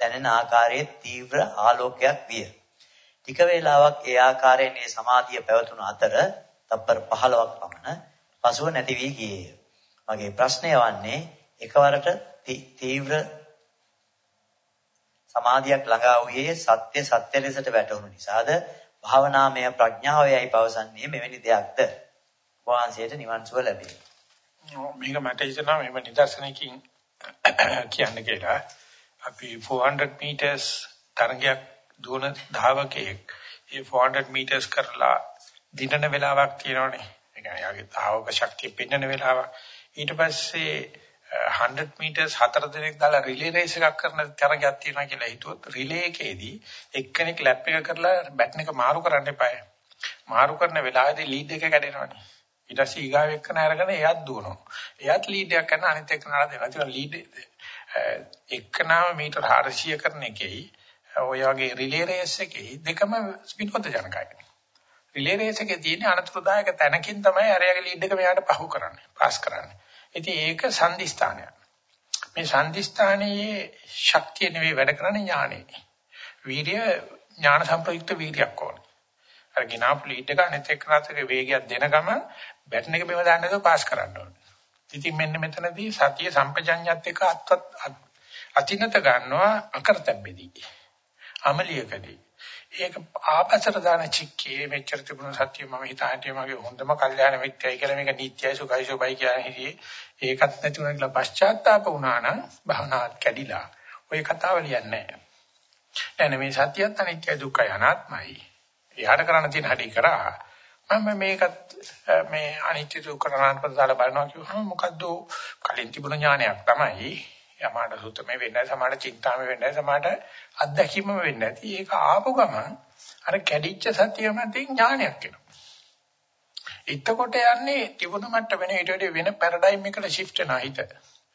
දැනෙන ආකාරයේ තීව්‍ර ආලෝකයක් විය. ටික වේලාවක් ඒ ආකාරයෙන් මේ සමාධිය පැවතුණු අතර තප්පර 15ක් පමණ පසුව නැති වී ගියේය. මගේ ප්‍රශ්නය වන්නේ එකවරට තීව්‍ර සමාධියක් ළඟා වූයේ සත්‍ය සත්‍ය ලෙසට වැටහුණු නිසාද භාවනාමය ප්‍රඥාවයයි පවසන්නේ මෙවැනි දෙයක්ද වහන්සේට නිවන් සුව ලැබේ. මේක මට හිතෙනවා මේ නිදර්ශනකින් කියන්න කියලා. අපි 400 meters තරගයක් දුවන ධාවකයෙක් ඒ 400 meters කරලා දිනන වෙලාවක් තියෙනවනේ. ඒ කියන්නේ යාගේ ධාවක ශක්තිය පෙන්වන වෙලාවක්. ඊට පස්සේ 100 meters හතර දිනක් දාලා රිලේ රේස් එකක් කරන තරගයක් තියෙනවා කියලා හිතුවොත් රිලේ එකේදී එක්කෙනෙක් ලැප් එක කරලා බැටන් එක මාරු කරන්න එපාය. මාරු කරන වෙලාවේදී ලීඩ් එක කැඩෙනවනේ. ඊට පස්සේ ඊගාව එක්කන අරගෙන එයාත් දුවනවා. එයාත් ලීඩ් එකක් කරන අනිත් එක්කනට දෙනවා. ඒක ලීඩ් එක්කනාම මීටර 400 කරන එකේයි ඔය වගේ රිලේ රේස් එකේ දෙකම විනෝද ජනකයි. රිලේ රේස් එකේ තියෙන අනතුරුදායක තැනකින් තමයි අරයාගේ ලීඩ් එක මෙයාට පහු කරන්නේ, පාස් කරන්නේ. ඉතින් ඒක සංදිස්ථානයක්. මේ සංදිස්ථානයේ ශක්තිය නෙවෙයි වැඩ කරන්නේ ඥානෙ. වීර්ය ඥාන සම්ප්‍රයුක්ත වීර්යයක් ඕනේ. අර ගිනාපු ලීඩ් එක අනිත් එක්කනතක වේගයක් දෙන ගමන් බැටන් එක බෙව දාන්නක පාස් කරන්න ඕනේ. ඉතින් මෙන්න මෙතනදී සතිය සම්පජඤ්ඤයත් එක්ක අත්වත් අතිනත ගන්නවා අකරතැබ්බෙදී. අමලියකදී. ඒක ආපසට දාන චික්කේ මෙච්චර තිබුණු සත්‍ය මම හිතාන්නේ මගේ හොඳම කල්යාණ මිත්‍යයි කියලා මේක නිත්‍යයි සුඛයි සුබයි කියන හිතේ ඒකත් නැති වුණා කියලා පශ්චාත්තාප වුණා නම් භවනාත් කැඩිලා. ওই කතාව ලියන්නේ නැහැ. එනේ මේ සත්‍යයත් අනිත්‍යයි දුක්ඛයි අනාත්මයි. එයාට කරන්න තියෙන හැටි කරා මම මේකත් මේ අනිත්‍ය දුක්ඛ අනාත්ම දාලා බලනවා කියුවහම මොකද්ද කලින් තිබුණ ඥානයක් තමයි යමාඩ සුතමේ වෙන්නේ සමාඩ චින්තාමේ වෙන්නේ සමාඩ අත්දැකීමම වෙන්නේ නැති. ඒක ආපු ගමන් අර කැඩිච්ච සතිය මතින් ඥානයක් එනවා. එතකොට යන්නේ තිබුණ මට්ටමෙන ඊට වඩා වෙන පැරඩයිම් එකකට shift වෙනා හිත.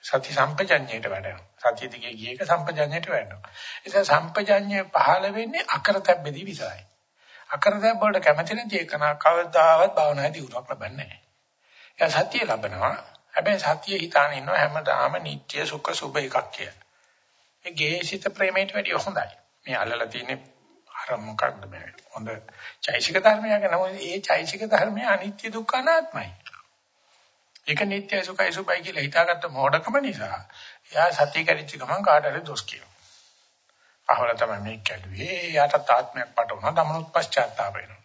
සති සම්පජඤ්ඤයට වැඩෙනවා. සතිය දිගේ ගියේක සම්පජඤ්ඤයට වැඩෙනවා. ඒ නිසා සම්පජඤ්ඤය පහළ වෙන්නේ අකරතැබ්බෙදී විතරයි. අකරදැබ් වලට කැමති නැති එකන කවදාවත් භාවනාදී උරක් ලබන්නේ නැහැ. එයා සතිය ලබනවා. හැබැයි සතිය හිතාන ඉන්නවා හැමදාම නිට්ටය සුඛ සුබ එකක් කියලා. ඒ ගේසිත ප්‍රේමයට වැඩිය හොඳයි. මේ අල්ලලා තියෙන්නේ අර මොකක්ද මේ හොඳ චෛසික ධර්මයක් නමුත් ඒ චෛසික ධර්මය අනිත්‍ය දුක්ඛ අනාත්මයි. ඒක නිට්ටය සුඛයි සුබයි කියලා හිතාගත්ත මොඩකම නිසා එයා සතිය කැඩිච්ච ගමන් කාට හරි දොස් කියනවා. අහවල තමයි මේ කැඩුවේ. යාට ආත්මයක් පට වුණා. තමනුත් පශ්චාත්තාප වෙනවා.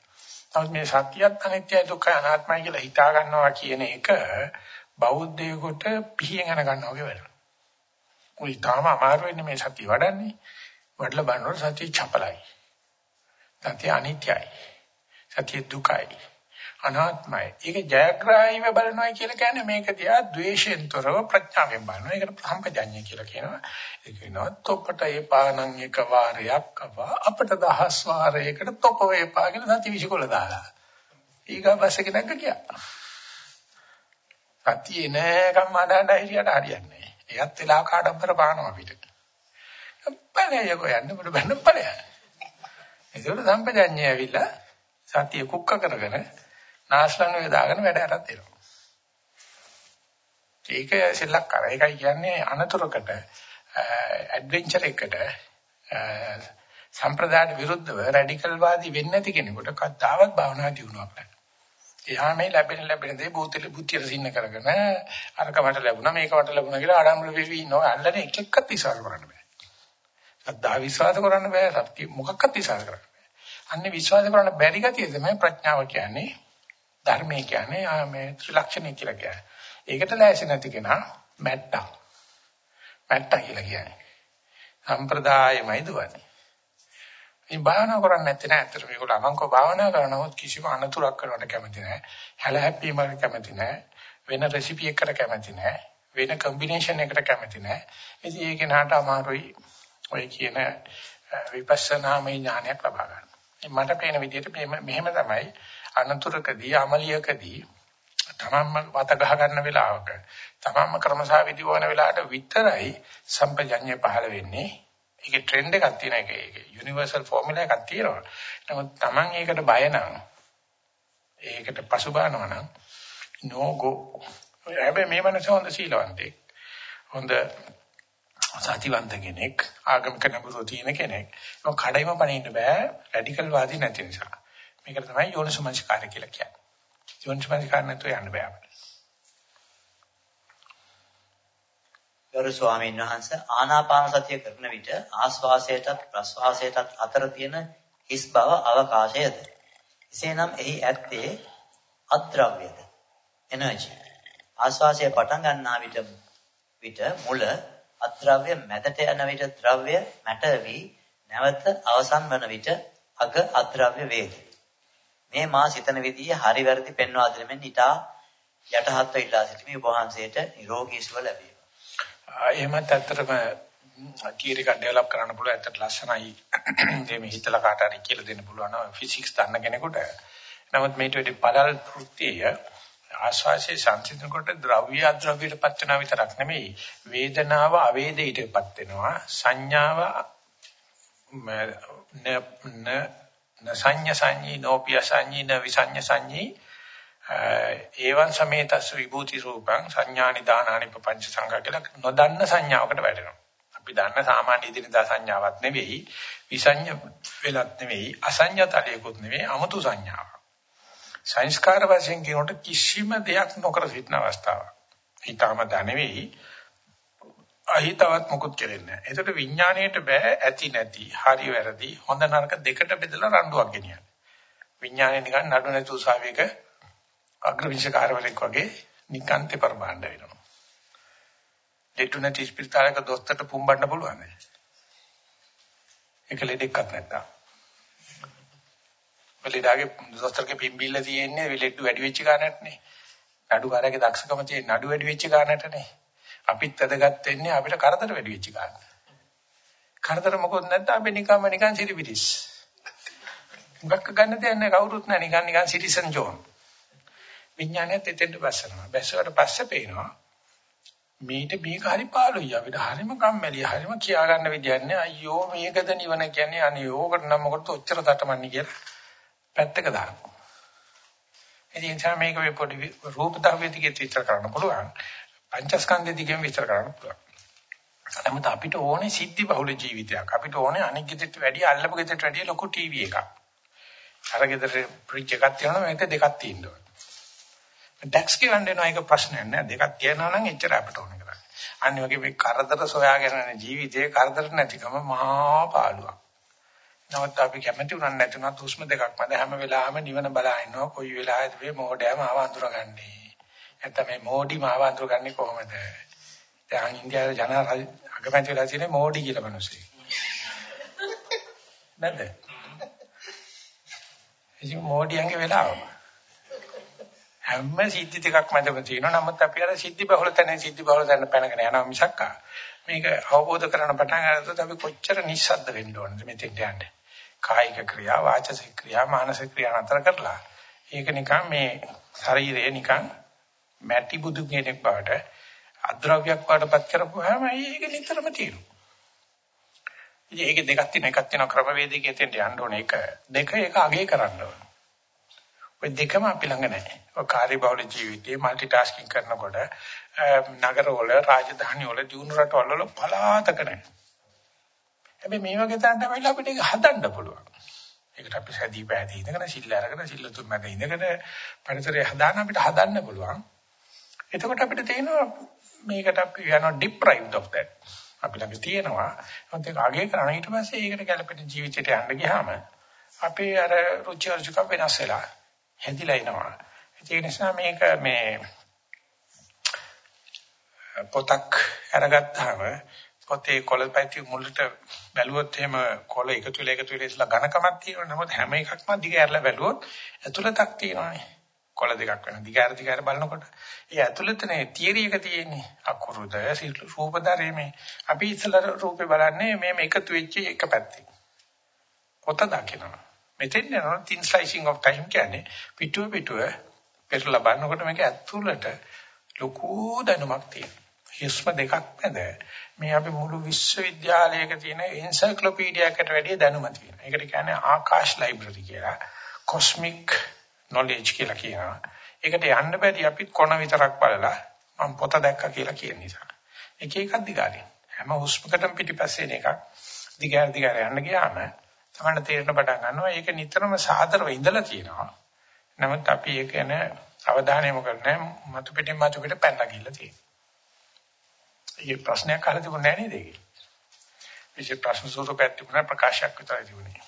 නමුත් මේ සත්‍යයත් අනිත්‍යයි දුක්ඛයි අනාත්මයි කියලා හිතා ගන්නවා කියන එක බෞද්ධයෙකුට පිහින් යන ගන්නවා වගේ වැඩක්. උයි තාම අමාරු වෙන්නේ මේ සත්‍ය වඩන්නේ. වඩලා බලනකොට සත්‍ය චපලයි. සත්‍ය අනිත්‍යයි. සත්‍ය දුකයි. අනාත්මයි. ඒක ජයග්‍රහීව බලනවා කියලා කියන්නේ මේක දිහා ද්වේෂයෙන් තොරව ප්‍රඥාවෙන් බලනවා. ඒකට සම්පජඤ්ඤය කියලා කියනවා. ඒ කියනවා තොපට එපානම් එක වාරයක් අවා අපට දහස් වාරයකට තොප වේපා කියලා සත්‍ය විශ්කොල දාලා. ඊගා බස් එක නැග්ග කියා. සතියේ නෑකම් අඬන හිරියට හරියන්නේ නෑ. එයත් වෙලා කාඩම්බර පානවා අපිට. බලය කොයන්න බුදු බන්න බලය. ඒකවල සම්පජඤ්ඤය ඇවිල්ලා සතිය කුක්ක කරගෙන නාස්ලංග වේදාගෙන වැඩ අරන් දෙනවා. ඒක සෙල්ලක්කාර. ඒකයි කියන්නේ අනතුරකට ඇඩ්වෙන්චර් එකකට සම්ප්‍රදායට විරුද්ධව රැඩිකල් වාදී වෙන්නේ නැති කෙනෙකුට කද්දාවත් භාවනා දියුණුවක් නැහැ. එයා මේ ලැබෙන ලැබෙන දේ බුද්ධිල බුද්ධියට සින්න කරගෙන අරක මට ලැබුණා මේක මට ලැබුණා කියලා ආඩම්බර වෙවි ඉන්නවා අල්ලන්නේ එක එක්කත් විශ්වාස කරන්න බෑ. සද්දා විශ්වාස කරන්න බෑ සත්‍ය මොකක්වත් විශ්වාස කරන්න බෑ. අන්නේ විශ්වාස කරන්න බැරි ගතිය තමයි ප්‍රඥාව කියන්නේ. ධර්මය කියන්නේ මේ ත්‍රිලක්ෂණය කියලා කියන්නේ. ඒකට ලෑසි නැති කෙනා මැට්ටා. මැට්ටා කියලා කියන්නේ. සම්ප්‍රදායමයි දුවන්නේ. ඉතින් භාවනා කරන්නේ නැත්නම් ඇත්තට මේගොල්ලෝ අමංකව භාවනා කරනවොත් කිසිම අනතුරක් කරනවට කැමති නැහැ. හැල හැප්පීමකට කැමති නැහැ. වෙන රෙසිපි එකකට කැමති නැහැ. වෙන කම්බිනේෂන් එකකට කැමති නැහැ. ඉතින් ඒක නහට අමාරුයි. ඔය කියන විපස්සනාමය ඥානයක් ලබා ගන්න. මට පේන විදිහට මෙහෙම තමයි අනතුරකදී අමලියකදී තමන්ම වත ගහ ගන්න වෙලාවක තමන්ම ක්‍රමසා විදි වන වෙලාවට විතරයි සම්පජඤ්ඤය පහළ වෙන්නේ ඒකේ ට්‍රෙන්ඩ් එකක් තියෙන එක ඒකේ යුනිවර්සල් ෆෝමියුලා එකක් තියෙනවා. නමුත් Taman ඒකට බය නම් ඒකට පසුබානවා නම් no go. හැබැයි මේ මනස හොඳ සීලවන්තෙක්. හොඳ සතිවන්ත කෙනෙක්, ආගමික නඹුරු තියෙන කෙනෙක්. ඒක කඩයිම පණින්න බෑ රැඩිකල් වාදී නැති නිසා. මේකට තමයි යෝනිසමංස්කාරය කියලා කියන්නේ. යෝනිසමංස්කාර නැතුව යන්න බෑ අපිට. ගරු ස්වාමීන් වහන්සේ ආනාපාන සතිය කරන විට ආස්වාසයටත් ප්‍රස්වාසයටත් අතර තියෙන හිස් බව අවකාශයද? එසේනම් එහි ඇත්තේ අද්‍රව්‍යද? එනර්ජි. ආස්වාසය පටන් ගන්නා විට විට මුල අද්‍රව්‍ය මැදට යන විට ද්‍රව්‍ය මැට වී නැවත අවසන් වන විට අග අද්‍රව්‍ය වේද? මේ මා සිතන විදිහේ හරි වැරදි පෙන්වා දෙමින් ඊට යටහත්ව ඉල්ලා සිටිමි. ඔබ වහන්සේට නිරෝගී සුව ලැබේ එහෙමත් ඇත්තටම කීර එක ඩෙවලොප් කරන්න පුළුවන් ඇත්තට ලස්සනයි. මේ හිතලා කාට හරි කියලා දෙන්න පුළුවන් නම් ෆිසික්ස් දන්න කෙනෙකුට. නමුත් මේට වෙඩි පළල් කෘත්‍යය ආශාසයේ සංසිඳනකොට ද්‍රව්‍ය අද්‍රව්‍යයට පත් වෙනා විතරක් නෙමෙයි වේදනාව අවේදයටපත් වෙනවා සංඥාව න න සංඥා සංඥී නෝපිය සංඥී න විසඤ්ඤ සංඥී ඒවන් සමේතස් විභූති රූපං සංඥානි දානානි පංච සංඝා කියලා නොදන්න සංඥාවකට වැටෙනවා. අපි දන්න සාමාන්‍ය ඉදිරියදා සංඥාවක් නෙවෙයි, විසඤ්ඤ වෙලත් නෙවෙයි, අසඤ්ඤතලයකුත් නෙවෙයි, 아무තු සංඥාවක්. සංස්කාර වශයෙන් කියනකොට කිසිම දෙයක් නොකර සිටින අවස්ථාවක්. හිතාම දැනෙවෙයි අහිතවත් මොකුත් කෙරෙන්නේ නැහැ. ඒකට විඥාණයට බෑ ඇති නැති, හරි වැරදි, හොඳ නරක දෙකට බෙදලා රණ්ඩුවක් ගෙනියන්න. විඥාණය නිකන් නඩු නැතු උසාවියක අග්‍රවිශකාරවරෙක් වගේ නිකාන්තේ පරබාණ්ඩ වෙනවා. දෙටු නැති ස්පිරිතාලයක දොස්තරට පුම්බන්න පුළුවන් නේ. ඒක ලෙඩෙක්වත් නැත්තම්. ලෙඩාගේ දොස්තරගේ පිම්බිල්ල තියෙන්නේ ලෙඩු වැඩි වෙච්ච ගානටනේ. නඩුකාරයාගේ දක්ෂකම තියෙන නඩු වැඩි වෙච්ච ගානටනේ. අපිත් වැදගත් වෙන්නේ අපිට කරදර වැඩි වෙච්ච ගානට. කරදර මොකොත් නැත්නම් අපි නිකම්ම නිකන් සිරිපිටිස්. මුගක් ගන්න දෙයක් නැහැ කවුරුත් නැහැ නිකන් නිකන් සිටිසන් ජෝන්. විඥානයත් එතෙන්ට බස්සනවා. බැස්සවට පස්සේ පේනවා මේට මේක හරි පාළුයි. අපිට හරිම කම්මැලි හරිම කියා ගන්න විදියක් නෑ. අයියෝ මේකද නිවන කියන්නේ? අනේ ඕකට නම් මොකටද ඔච්චර තටමන්නේ කියලා පැත්තක දානවා. ඉතින් තමයි මේක මේ පොඩි රූප ධර්ම දිගේ විස්තර කරන්න පුළුවන්. පංචස්කන්ධ දිගෙන් විස්තර කරන්න පුළුවන්. නමුත් අපිට ඕනේ සිද්ධි බහුල ජීවිතයක්. අපිට ඕනේ අනික් ගෙදරට වැඩිය අල්ලපු ගෙදරට වැඩිය ලොකු ටීවී එකක්. අර ගෙදර ෆ්‍රිජ් එකක් තියෙනවා මේක දෙකක් තියෙනවා ටැක්ස් ගෙවන්න එනවා ඒක ප්‍රශ්නයක් නෑ දෙකක් කියනවා නම් එච්චර අපිට ඕන කරන්නේ. අනිත් වගේ මේ කරදර සොයාගෙන යන ජීවිතයේ කරදර නැතිකම මහා පාළුවක්. නමුත් අපි කැමති උනන් නැතුණත් හුස්ම දෙකක් මැද හැම වෙලාවෙම නිවන බලා ඉන්නවා කොයි වෙලාවෙද මේ මොඩයම ආව අඳුරගන්නේ. නැත්නම් මේ මොඩි මාව අඳුරගන්නේ කොහොමද? දැන් ඉන්දියාවේ ජන අගමැති වෙලා තියෙන මොඩි කියලා මිනිස්සු. නැද්ද? ඉතින් මොඩියන්ගේ වෙලාව. හැම සිද්ධි ටිකක් මැදම තියෙනවා. නමුත් අපි අර සිද්ධි බහුල තැන සිද්ධි බහුල තැන පැනගෙන යනවා මිසක් මේක අවබෝධ කරගන්න පටන් ගන්නකොට අපි කොච්චර නිස්සද්ද වෙන්න ඕනද මෙතෙන්ට යන්නේ. කායික ක්‍රියා, වාචසික ක්‍රියා, මානසික ක්‍රියා නතර කරලා ඒක නිකන් මේ ශරීරය නිකන් මැටි බුදු කෙනෙක් බවට අද්‍රව්‍යයක් වඩපත් කරපුවාම ඒක නිතරම තියෙනවා. ඉතින් ඒකේ දෙකක් තියෙන එකක් තියෙන ක්‍රමවේදයකින් එතෙන්ට යන්න ඕනේ එක. දෙක එක අගේ කරන්න ඕනේ. ඔය දෙකම අපි ළඟ නැහැ. ඔය කාර්යබහුල ජීවිතේ মালටි ටාස්කින් කරනකොට නගරවල රාජධානි වල දියුණු රටවල වල පලාතක නැහැ. හැබැයි මේ වගේ තැනට වෙලා අපිට ඒක හදන්න පුළුවන්. ඒකට අපි සැදී පැහැදී ඉඳගෙන සිල් අරගෙන සිල් තුන් මැද ඉඳගෙන පරිසරය හදාන්න අපිට හදන්න පුළුවන්. එතකොට අපිට තේරෙනවා මේකට අපි යනවා deprived of that. අපි ළඟ තියෙනවා. ඒත් ඒක අගය කරන ඊට පස්සේ ඒකට ගැළපෙන ජීවිතයට යන්න ගියාම අපේ අර රුචි අරුචික වෙනස් වෙලා හැදිලා එනවා. ඒ නිසා මේක මේ පොතක් අරගත්තාම පොතේ කොළපැති මුලට බැලුවොත් එහෙම කොළ එකතු වෙලා එකතු වෙලා ඉස්සලා ඝනකමක් තියෙනවා. නමුත් හැම එකක්ම දිග ඇරලා බැලුවොත් ඇතුළතක් තියෙනවානේ. කොළ දෙකක් වෙන දිගාර දිගාර බලනකොට ඒ ඇතුළතනේ තියරි එක තියෙන්නේ. අකුරුද රූපදරේ අපි ඉස්සලා රූපේ බලන්නේ මේ එකතු වෙච්ච එක පැත්තේ. පොත දකිනවා. මෙතෙන් යනවා thin slicing of time කියන්නේ පිටුව පිටුව පෙරලා බලනකොට මේක ඇතුළට ලොකු දැනුමක් තියෙනවා. හිස්ම දෙකක් මැද මේ අපි මුළු විශ්වවිද්‍යාලයක තියෙන එන්සයික්ලෝපීඩියාකට වැඩිය දැනුම තියෙනවා. ඒකට කියන්නේ ආකාශ ලයිබ්‍රරි කියලා. කොස්මික් නොලෙජ් කියලා කියනවා. ඒකට යන්න බැරි අපි කොන විතරක් බලලා මම පොත දැක්කා කියලා කියන නිසා. එක එකක් දිගාරින්. හැම හුස්මකටම පිටිපස්සේ එකක් දිගාර දිගාර යන්න ගියාම තමයි තේරෙන පටන් ගන්නවා. ඒක නිතරම සාදරව ඉඳලා තියෙනවා. නමුත් අපි ඒක ගැන අවධානය යොමු කරන්නේ මතු පිටින් මතු පිට පැනලා ගිහිල්ලා තියෙනවා. ඒ ප්‍රශ්නයක් අහලා තිබුණේ නැහැ නේද ඒකේ? විශේෂ ප්‍රශ්න ස්වරූපයක් තිබුණා ප්‍රකාශයක් විතරයි තිබුණේ.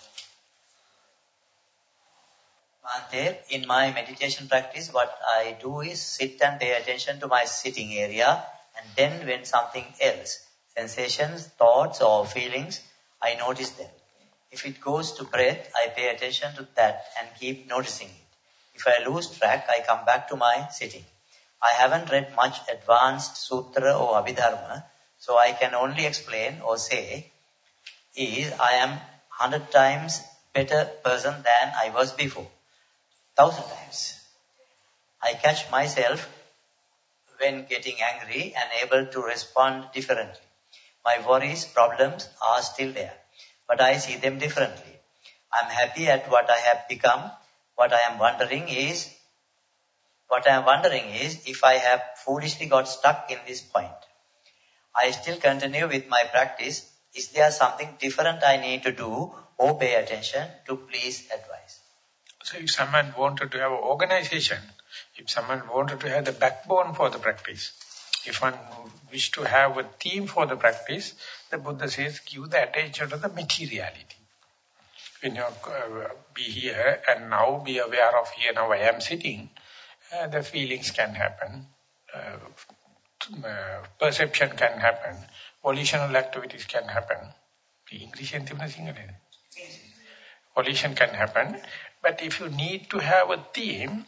Mante, in my meditation practice, what I do is sit and pay attention to my sitting area and then when something else, sensations, thoughts or feelings, I notice them. If it goes to breath, I pay attention to that and keep noticing it. If I lose track, I come back to my sitting. I haven't read much advanced sutra or abhidharma, so I can only explain or say is I am hundred times better person than I was before. Thousand times. I catch myself when getting angry and able to respond differently. My worries, problems are still there but I see them differently. I'm happy at what I have become. What I am wondering is, what I am wondering is if I have foolishly got stuck in this point. I still continue with my practice. Is there something different I need to do or pay attention to please advise? So if someone wanted to have an organization, if someone wanted to have the backbone for the practice, if one wish to have a theme for the practice, the Buddha says, give the attention to the materiality. When you uh, be here and now be aware of here, now I am sitting, uh, the feelings can happen, uh, uh perception can happen, volitional activities can happen. English and Volition can happen. But if you need to have a theme,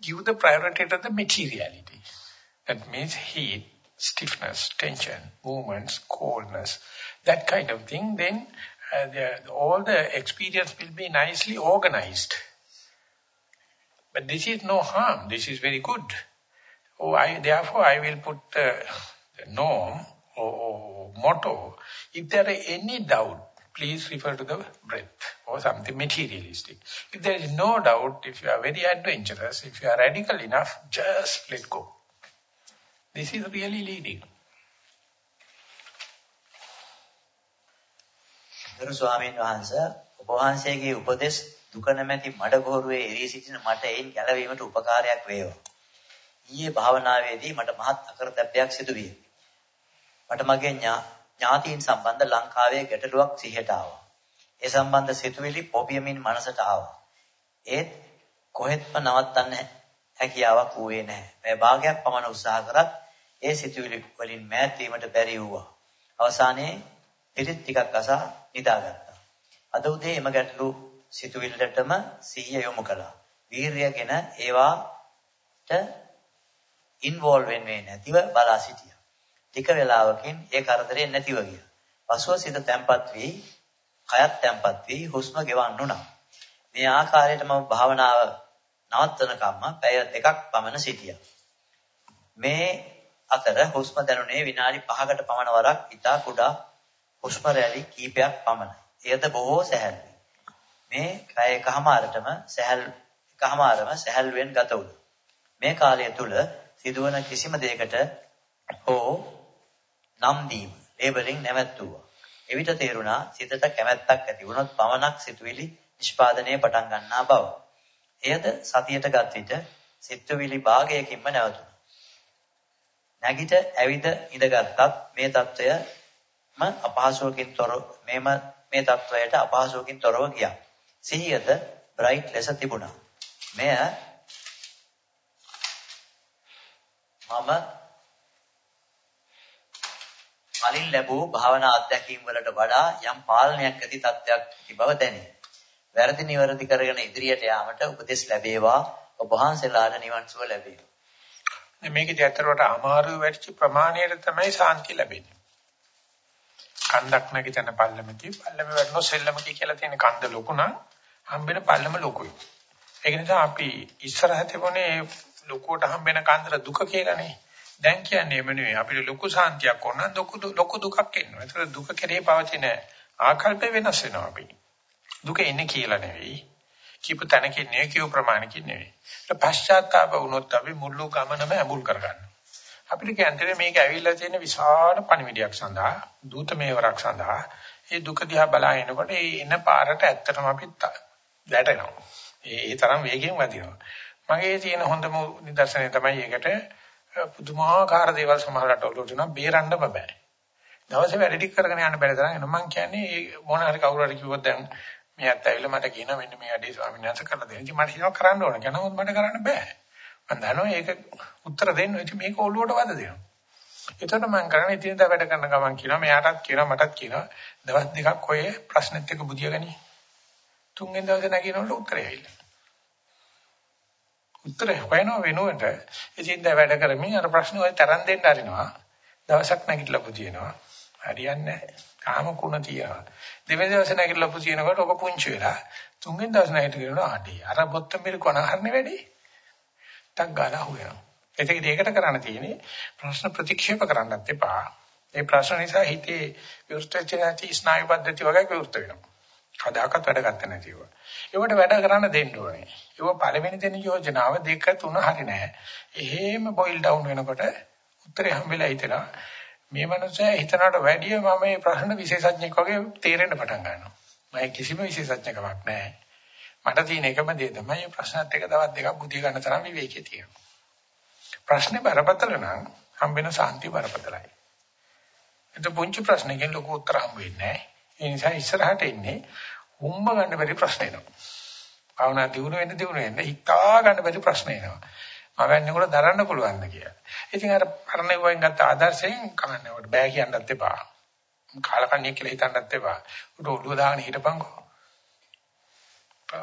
give the priority to the materiality. That means heat, stiffness, tension, movements, coldness, that kind of thing, then uh, the, all the experience will be nicely organized. But this is no harm. This is very good. Oh, I, therefore, I will put uh, the norm or, or motto. If there are any doubt, please refer to the breath or something materialistic. If there is no doubt, if you are very adventurous, if you are radical enough, just let go. This is really leading. ගරු ස්වාමීන් වහන්සේ ඔබ වහන්සේගේ උපදෙස් දුක නැමැති මඩගෝරුවේ එරී සිටින මට එයින් ගැලවීමට උපකාරයක් වේවා. ඊයේ භාවනාවේදී මට මහත් අකරතැබ්බයක් සිදු විය. මට මගේ ඥාතීන් සම්බන්ධ ලංකාවේ ගැටලුවක් සිහියට ආවා. ඒ සම්බන්ධ සිතුවිලි පොබියමින් මනසට ආවා. ඒත් කොහෙත්ම නවත්තන්න හැකියාවක් වූයේ නැහැ. මේ භාගයක් පමණ උත්සාහ කරත් ඒ සිතුවිලි වලින් මෑත් වීමට බැරි වුණා. අවසානයේ පිරිත් ටිකක් අසා නිදාගත්තා. අද උදේ එම ගැටලු සිතුවිල්ලටම සිහිය යොමු කළා. වීරියගෙන ඒවාට ඉන්වෝල්ව් වෙන්නේ නැතිව බලා සිටියා. ටික වේලාවකින් ඒ කරදරේ නැතිව ගියා. පසුව සිත තැම්පත් වී, කයත් තැම්පත් වී හුස්ම ගෙවන් වුණා. මේ ආකාරයට මම භාවනාව නවත්තනකම්ම පැය දෙකක් පමණ සිටියා. මේ අතර හුස්ම දැනුනේ විනාඩි 5කට පමණ වරක් ඉතා කුඩා හුස්ම රැලි කීපයක් පමණයි. එයද බොහෝ සැහැල්ලුයි. මේ පැය එකමාරටම සැහැල් එකමාරම සැහැල්ලුවෙන් ගත වුණා. මේ කාලය තුල සිදුවන කිසිම දෙයකට හෝ නම් දීම ලේබලින් නැවැත්තුවා. එවිට තේරුණා සිතට කැමැත්තක් ඇති වුණොත් පමණක් සිතුවිලි නිෂ්පාදනය පටන් ගන්නා බව. එයද සතියට ගත් විට සිතුවිලි භාගයකින්ම නැවතුණා. නැගිට ඇවිද ඉඳගත්තත් මේ తত্ত্বයම අපහසුවකින් තොර මේම මේ తত্ত্বයට අපහසුවකින් තොරව ගියා. සිහියද බ්‍රයිට් ලෙස තිබුණා. මෙය මම කලින් ලැබූ භාවනා අධ්‍යක්ීම් වලට වඩා යම් පාලනයක් ඇති තත්ත්වයක් ඇති බව දැනේ. වැරදි නිවැරදි කරගෙන ඉදිරියට යාමට උපදෙස් ලැබේවා. ඔබ වහන්සේලාට නිවන් සුව ලැබේවා. මේකේදී ඇත්තට අමාරු වෙච්ච ප්‍රමාණයට තමයි සාන්තිය ලැබෙන්නේ. කන්දක් නැති තැන පල්ලමකි පල්ලම වැටෙන සෙල්ලමකි කියලා තියෙන කන්ද ලොකු නම් හම්බෙන පල්ලම ලොකුයි. ඒක නිසා අපි ඉස්සරහ තිබුණේ ලොකුවට හම්බෙන කන්දර දුක කියලානේ. දැන් කියන්නේ එම නෙවෙයි අපිට ලොකු සාන්තියක් ඕන ලොකු ලොකු දුකක් එනවා. ඒතර දුක කෙරේ පවතින ආකල්ප වෙනස් වෙනවා අපි. දුක එන්නේ කියලා නෙවෙයි. කීප තැනකින් නෙවෙයි කීප ප්‍රමාණකින් නෙවෙයි. ඒක පශ්චාත්තාප වුණොත් අපි මුළු ගමනම ඇඹුල් කරගන්නවා. අපිට කියන්නේ මේක ඇවිල්ලා තියෙන විශාල පණිවිඩයක් සඳහා, දූත මේවරක් සඳහා, ඒ දුක දිහා බලාගෙනකොට ඒ එන පාරට ඇත්තටම අපි වැටෙනවා. ඒ ඒ තරම් වේගයෙන් වදිනවා. මගේ තියෙන හොඳම නිදර්ශනය තමයි ඒකට පුදුමාකාර දේවල් සමහරකට ඔලුවට උනා බේරන්න බෑ. දවසේ වැඩ ටික කරගෙන යන්න බැරි තරම් එනවා. මම කියන්නේ මොන හරි කවුරු හරි කිව්වොත් දැන් මෙයාත් ඇවිල්ලා මට කියනවා මෙන්න මේ වැඩේ ස්වාමීන් වහන්සේ කරලා දෙන්න. ඉතින් මට ඒක කරන්න ඕන. කියනමුත් මට කරන්න බෑ. මම දන්නවා ඒක උත්තර දෙන්න. ඉතින් මේක ඔළුවට වද දෙනවා. එතකොට මම කරන්නේ ඉතින් දා වැඩ කරන ගමන් කියනවා මෙයාටත් කියනවා මටත් කියනවා දවස් දෙකක් ඔය ප්‍රශ්නෙත් එක්ක බුදියාගනි. තුන්වෙනි දවසේ නැගිනකොට උත්තරය ඇවිල්ලා. උත්තරේ හොයන වෙනුවට ඉතින් දැන් වැඩ කරමින් අර ප්‍රශ්න වල තරන් දෙන්න අරිනවා. දවසක් නැගිටලා පුතියනවා. හරියන්නේ නැහැ. කාම කුණ තියනවා. දෙවෙනි දවසේ නැගිටලා පුතියනකොට ඔක පුංචි වෙලා තුන්වෙනි දවසේ නැගිටලා ආදී අර බොත්තම් මිල කොනහරනේ වැඩි. ටක් ගාලා හොයනවා. ඒකද ඒකට කරන්න තියෙන්නේ ප්‍රශ්න ප්‍රතික්ෂේප කරන්නත් එපා. ඒ ප්‍රශ්න නිසා හිතේ විවෘත චේතී ස්නායු පද්ධති වගේ විවෘත වෙනවා. කදාකත් වැඩ ගන්න නැතිව. ඒවට වැඩ කරන්න දෙන්න ඕනේ. ඒක පළවෙනි දෙන යෝජනාව දෙක තුන හරි නෑ. එහෙම බොයිල් ඩවුන් වෙනකොට උත්තරේ හම්බෙලා හිතලා මේ මනුස්සයා හිතනකට වැඩිය මම මේ ප්‍රශ්න විශේෂඥෙක් වගේ තේරෙන්න පටන් ගන්නවා. මම කිසිම විශේෂඥකමක් නෑ. මට තියෙන එකම දේ තමයි මේ ප්‍රශ්නත් එක තවත් දෙකක් බුද්ධිය ගන්න තරම් විවේකී තියෙනවා. ප්‍රශ්නේ බරපතල නම් හම්බෙන සාන්තිය බරපතලයි. ඒක පුංචි ප්‍රශ්නකින් ලොකු උත්තර හම්බ වෙන්නේ නෑ. ඒ නිසා ඉස්සරහට එන්නේ හුම්ම ගන්න බැරි ප්‍රශ්න එනවා. භාවනා දිනු වෙන්න දිනු වෙන්න හිතා ගන්න බැරි ප්‍රශ්න එනවා. මම වෙන්නකොට දරන්න පුළුවන්ද කියලා. ඉතින් අර පරණ වයින් ගත්ත ආදර්ශයෙන් කමන්නේ උඩ බෑ කියන්නත් එපා. කාලකන්ණිය කියලා හිතන්නත් එපා. උඩ ඔළුව දාගෙන හිටපන්කෝ.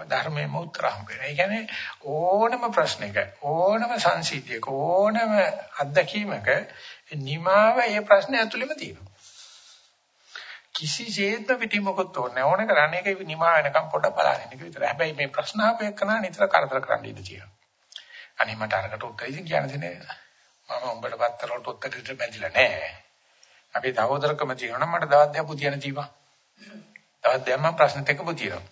ධර්මයේ මුත්‍රාම් වෙන. ඒ කියන්නේ ඕනම ප්‍රශ්නයක ඕනම සංසිද්ධියක ඕනම අත්දැකීමක නිමාව ඒ ප්‍රශ්නේ ඇතුළෙම තියෙනවා. කිසිසේත්ම පිටින් මොකොත් ඕනේ ඕන කරන්නේ ඒක නිමා වෙනකම් පොඩ බලන්න එක විතරයි. හැබැයි මේ ප්‍රශ්න ආපු එකන නිතර කරදර කරන්න ඉඩ තියෙනවා. අනේ මට අරකට උත්තර ඉතින් කියන්නේ මම උඹට පත්තර වලට උත්තර දෙන්න බැඳිලා නැහැ. අපි දවෝදරකම තියෙනවා නම් මට දවස් දෙක පුතියන තීවා. දවස් දෙක මම ප්‍රශ්නෙත් එක්ක පුතියනවා.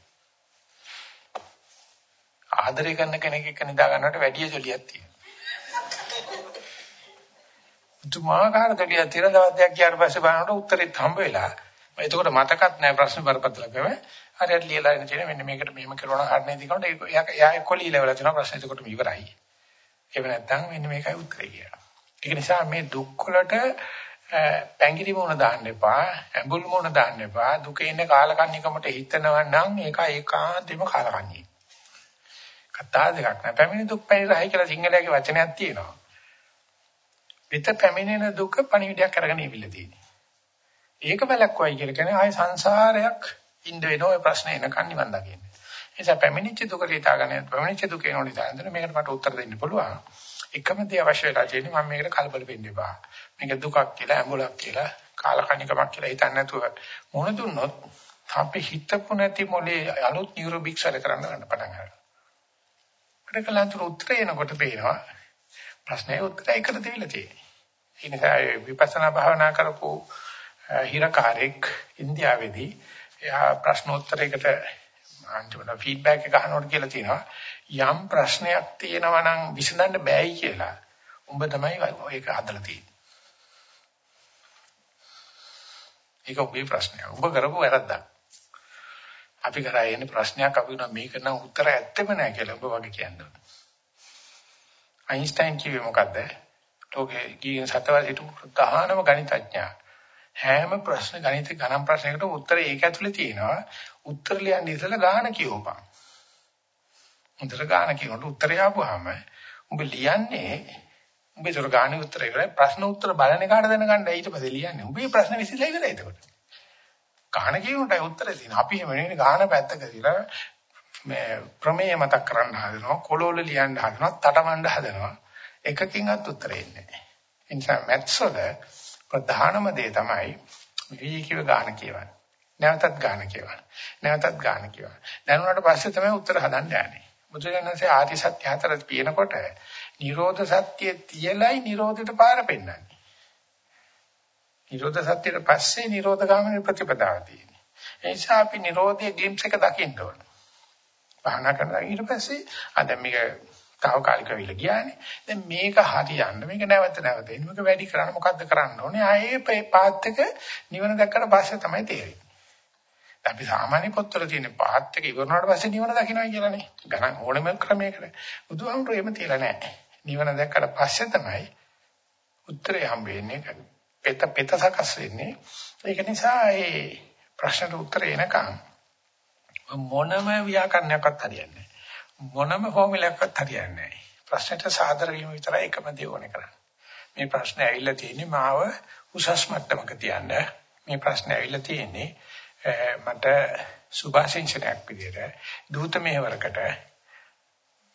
ආදරය කරන කෙනෙක් එක්ක නිදා ගන්නට වැඩි ජොලියක් තියෙනවා. තුමාකාර දෙලිය තියෙන දවස් දෙකක් ගියාට පස්සේ බලනකොට උත්තරෙත් හම්බ වෙලා එතකොට මතකත් නැහැ ප්‍රශ්න බරපතලකම. හරියට ලියලා ඉන්න තියෙන මෙන්න මේකට මෙහෙම කරුණා හරිනේ දිනකොට ඒක එයා එක්ක ලියලා තියෙනවා ප්‍රශ්න එතකොට ඉවරයි. ඒක නැත්තම් මෙන්න මේකයි උත්තරේ කියලා. ඒක නිසා මේ දුක් වලට පැංගිරි මොන දාන්න එපා, ඇඹුල් මොන දාන්න එපා. දුකේ ඉන්න කාලකන්නිකමට හිතනවා නම් ඒක ඒකාන්තෙම කාලකන්නිය. කතා දෙකක් නෑ. පැමිණි දුක් පැනිරහයි කියලා සිංහලයේ වචනයක් තියෙනවා. පිට පැමිණෙන දුක පණිවිඩයක් අරගෙන ඉවිල්ලා තියෙන්නේ. ඒක වැලක්වයි කියලා කියන්නේ ආයේ සංසාරයක් ඉන්න වෙන ඔය ප්‍රශ්නේ එනකන් නිවන් දකින්න. ඒ නිසා පැමිණිච්ච දුක ලිතාගෙන පැමිණිච්ච දුකේ නෝනි දාන්න මේකට මට උත්තර දෙන්න පුළුවන්. එකම දේ අවශ්‍ය වෙලා තියෙන්නේ මම මේකට කලබල වෙන්න එපා. මේක දුකක් කියලා ඇඹුලක් කියලා කාලකණිකමක් කියලා හිතන්නේ නැතුව මොන දුන්නොත් අපි හිතපු නැති මොලේ අලුත් නියුරොබික්සල කරන්න ගන්න පටන් ගන්නවා. අපිට කලන්තර උත්තර එනකොට පේනවා ප්‍රශ්නේ උත්තර එකට දෙවිලා තියෙන්නේ. ඒ නිසා විපස්සනා භාවනා කරපු හිරකාරෙක් ඉන්දියාවේදී එයා ප්‍රශ්නෝත්තරයකට අන්තිමට ෆීඩ්බැක් එක අහනකොට කියලා තියෙනවා යම් ප්‍රශ්නයක් තියෙනවා නම් විසඳන්න බෑයි කියලා. උඹ තමයි ඒක හදලා තියෙන්නේ. ඒක උඹේ ප්‍රශ්නයක්. උඹ කරපු වැරද්දක්. අපි කරා එන්නේ ප්‍රශ්නයක් අපි උනා මේක නම් උත්තර ඇත්තෙම නෑ කියලා උඹ වගේ කියන්නේ. අයින්ස්ටයින් කිව්වේ මොකද්ද? ලෝකේ ගියන් සතවල් හිටු ප්‍රධානම ගණිතඥයා. හැම ප්‍රශ්න ගණිත ගණන් ප්‍රශ්නයකට උත්තර ඒක ඇතුලේ තියෙනවා. උත්තර ලියන්න ඉස්සෙල්ලා ගාන කියවපන්. උත්තර ගාන කියනකොට උත්තරය ආපුවාම උඹ ලියන්නේ උඹ ඒතර ගානේ උත්තර ඉවරයි ප්‍රශ්න උත්තර බලන එකට දැනගන්න ඊට පස්සේ ලියන්නේ. උඹේ ප්‍රශ්න විසඳලා ඉවරයි එතකොට. ගාන කියනකොටයි උත්තරේ තියෙන. අපි එහෙම නෙවෙයි ගාන පැත්තක තියලා මේ ප්‍රමේය මතක් කරන්න හදනවා, කොළවල ලියන්න හදනවා, තටමඬ හදනවා. එකකින්වත් උත්තරේ එන්නේ නැහැ. ඒ නිසා මැත්ස් වල ප්‍රධානම දේ තමයි විවිධ ගාන කියවන්නේ. නැවතත් ගාන කියවන්නේ. නැවතත් ගාන කියවන්නේ. දැනුණාට පස්සේ තමයි උත්තර හදන්න යන්නේ. බුදුරජාණන්සේ ආදි සත්‍ය හතර පියනකොට නිරෝධ සත්‍ය තියලයි නිරෝධයට පාර පෙන්වන්නේ. නිරෝධ සත්‍යයට පස්සේ නිරෝධ ගාමිනී ප්‍රතිපදාව තියෙන්නේ. ඒ නිසා අපි නිරෝධයේ ග්ලිම්ස් එක දකින්න ඕන. භාවනා කරනවා ඊට පස්සේ ආ දැන් මේක తాවකාලික විල ගියානේ. දැන් මේක හරියන්න මේක නැවත නැවත එන්න මේක වැඩි කරන්න මොකද්ද කරන්න ඕනේ? ආයේ පාත් එක නිවන දැක්කට පස්සේ තමයි තේරෙන්නේ. අපි සාමාන්‍ය පොත්වල තියෙන පාත් එක ඉවරනාට පස්සේ නිවන දකින්නයි කියලානේ. ගණන් ඕනෙම ක්‍රමයකට. බුදුහාමුදුරු එහෙම තියලා නැහැ. නිවන දැක්කට පස්සේ තමයි උත්තරය හම්බ වෙන්නේ. පෙත පෙත සකස් වෙන්නේ. ඒක නිසා මේ ප්‍රශ්නට උත්තර එනකම් මොනම ව්‍යාකරණයක්වත් හරියන්නේ නැහැ. මොනම ෆෝමියලයක්වත් හරියන්නේ නැහැ. ප්‍රශ්නට සාදර වීම විතරයි එකම දේ ඕනේ කරන්නේ. මේ ප්‍රශ්නේ ඇවිල්ලා තියෙන්නේ මාව උසස් මට්ටමක තියන්න. මේ ප්‍රශ්නේ ඇවිල්ලා තියෙන්නේ මට සුභාශිංසනයක් විදියට දූත මෙහෙවරකට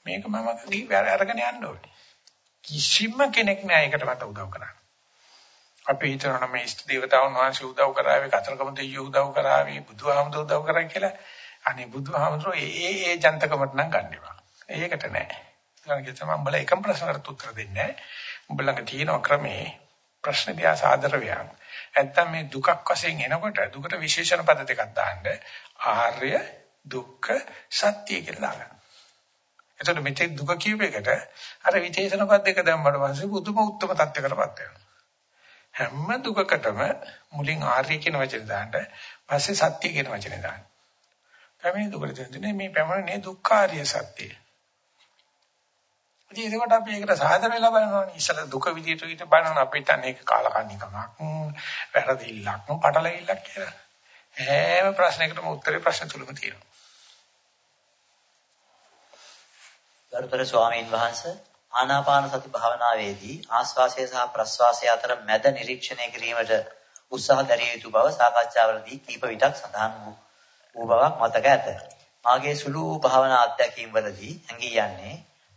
මේක මම අරගෙන යන්න ඕනේ. කිසිම කෙනෙක් නෑ ඒකට මට උදව් කරන්න. අපි හිතනවා මේ ඉෂ්ට දේවතාවුන් වහන්සේ උදව් කරාවේ, කතරගම දෙවියෝ උදව් කරාවේ, බුදුහාමුදුරුවෝ උදව් කරා කියලා. අනේ බුදුහාමුදුරුවෝ ඒ ඒ ජන්තකමට නම් ගන්නවා. ඒකට නෑ. ඊළඟට තමයි උඹලා එකම ප්‍රශ්නකට උත්තර දෙන්නේ නෑ. උඹලඟ තියෙන ක්‍රමේ ප්‍රශ්න දිහා සාදර වෙනවා. නැත්තම් මේ දුකක් වශයෙන් එනකොට දුකට විශේෂණ පද දෙකක් දාන්න ආර්ය දුක්ඛ සත්‍ය කියලා දාගන්න. එතකොට මෙතෙක් දුක කියූප එකට අර විශේෂණ පද දෙක දැම්මම පස්සේ බුදුම උත්තම තත්ත්වයකටපත් වෙනවා. හැම දුකකටම මුලින් ආර්ය කියන වචනේ දාන්න පස්සේ සත්‍ය කියන වචනේ දාන්න. පැමිණි දුකට දෙන්නේ මේ පැමිණෙන්නේ දුක්ඛාරිය සත්‍යය. ඉතින් ඒකට අපි ඒකට සාධන වෙලා බලනවානේ. ඉස්සල දුක විදියට විදියට බලනවා අපි හිතන්නේ ඒක කාලකන්නිකමක්, වැරදිල්ලක්, පටලවිල්ලක් කියලා. හැම ප්‍රශ්නයකටම උත්තරේ ප්‍රශ්න තුලම තියෙනවා. ගරුතර ස්වාමීන් වහන්සේ ආනාපාන සති භාවනාවේදී ආස්වාසය සහ ප්‍රස්වාසය අතර මැද නිරීක්ෂණය කිරීමට උත්සාහ දැරිය යුතු බව සාකච්ඡාවලදී කීප විටක් සඳහන් වූ බවක් මතක ඇත. මාගේ සුළු භාවනා අත්දැකීම් වලදී ඇඟී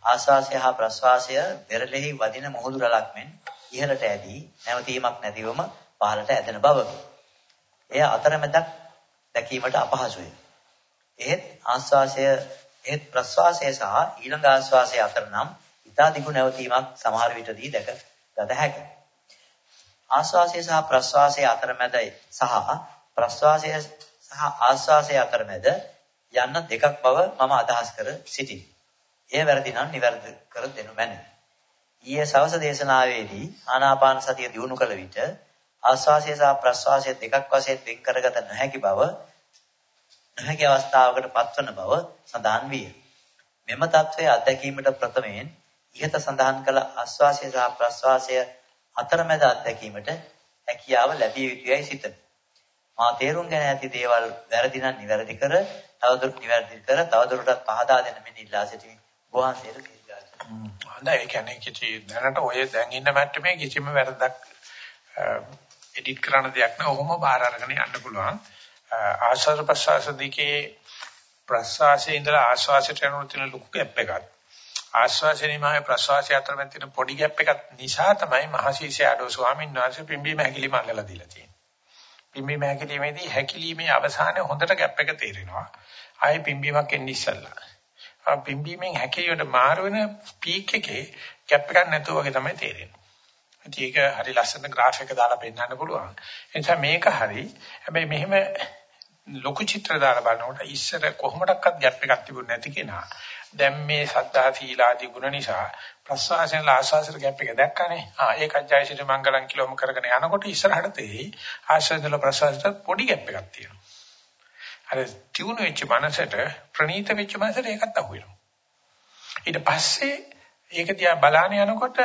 යන්නේ ආශ්වාසය හා ප්‍රශ්වාසය පෙරළෙහි වදින මුහුදු රළක් මෙන් ඉහළට ඇදී නැවතීමක් නැතිවම පහළට ඇදෙන බවකි. එය අතරමැදක් දැකීමට අපහසුය. එහෙත් ආශ්වාසය එහෙත් ප්‍රශ්වාසය සහ ඊළඟ ආශ්වාසය අතර නම් ඉතා දිගු නැවතීමක් සමහර විටදී දැක ගත හැකිය. ආශ්වාසය සහ ප්‍රශ්වාසය අතරමැද සහ ප්‍රශ්වාසය සහ ආශ්වාසය අතරමැද යන්න දෙකක් බව මම අදහස් කර සිටිමි. එය වැරදි නම් නිවැරදි කර දෙනු මැනවි. ඊයේ සවස දේශනාවේදී ආනාපාන සතිය දිනු කළ විට ආස්වාසය සහ ප්‍රස්වාසය දෙකක් වශයෙන් වෙන් කරගත නොහැකි බව නොහැකි අවස්ථාවකට පත්වන බව සඳහන් විය. මෙම தત્ත්වය අත්දැකීමට ප්‍රථමයෙන් ඉහත සඳහන් කළ ආස්වාසය සහ ප්‍රස්වාසය අතරමැද අත්දැකීමට හැකියාව ලැබිය යුතුයයි සිතමි. මා තේරුම් ගෙන ඇති දේවල් වැරදි නම් නිවැරදි කර තවදුරටත් නිවැරදි කර තවදුරටත් පහදා දෙන්න මෙන්න ඉල්ලා සිටිමි. වහන්සේට කිරියාදී. හොඳයි ඒ කියන්නේ කිසි දැනට ඔය දැන් ඉන්න මට්ටමේ කිසිම වැරද්දක් එඩිට් කරන දෙයක් නෑ. ඔහොම බාර අරගෙන යන්න පුළුවන්. ආශ්වාස ප්‍රශ්වාස දිකේ ප්‍රශ්වාසයේ ඉඳලා ආශ්වාසයට යන උතින ලොකු ගැප් එකක්. ආශ්වාසයේ නිමාවේ ප්‍රශ්වාසය අතර මැද තියෙන පොඩි ගැප් එකක් නිසා තමයි මහසිසය ආඩෝ ස්වාමීන් වහන්සේ පිම්බීම හැකිලිම අල්ලලා දීලා තියෙන්නේ. පිම්බීම හැකිලිමේදී හැකිලිමේ අවසානයේ හොඳට ගැප් එක තේරෙනවා. ආයේ පිම්බීමක් එන්නේ ඉස්සල්ලා. ආ පිම්බීමෙන් හැකිලියට මාරු වෙන පීක් එකේ ગેප් එකක් නැතුව වගේ තමයි තේරෙන්නේ. ඉතින් ඒක හරි ලස්සන graph එක දාලා පෙන්නන්න පුළුවන්. ඒ නිසා මේක හරි. හැබැයි මෙහෙම ලොකු චිත්‍ර දාලා බලනකොට ඉස්සර කොහොමඩක්වත් ગેප් එකක් තිබුණ නැති කෙනා දැන් මේ සද්ධා සීලාදී ගුණ නිසා ප්‍රසවාසයෙන් ආශාසර ගැප් එක දැක්කනේ. ආ ඒකත් ජයසිරි මංගලම් කිලෝම කරගෙන යනකොට ඉස්සරහට තේ ආශාසල ප්‍රසවාසයට පොඩි ගැප් එකක් තියෙනවා. අර ටියුන් වෙච්ච මනසට ප්‍රනීත වෙච්ච මනසට ඒකත් අහු වෙනවා. ඊට පස්සේ ඒක දිහා බලාන යනකොට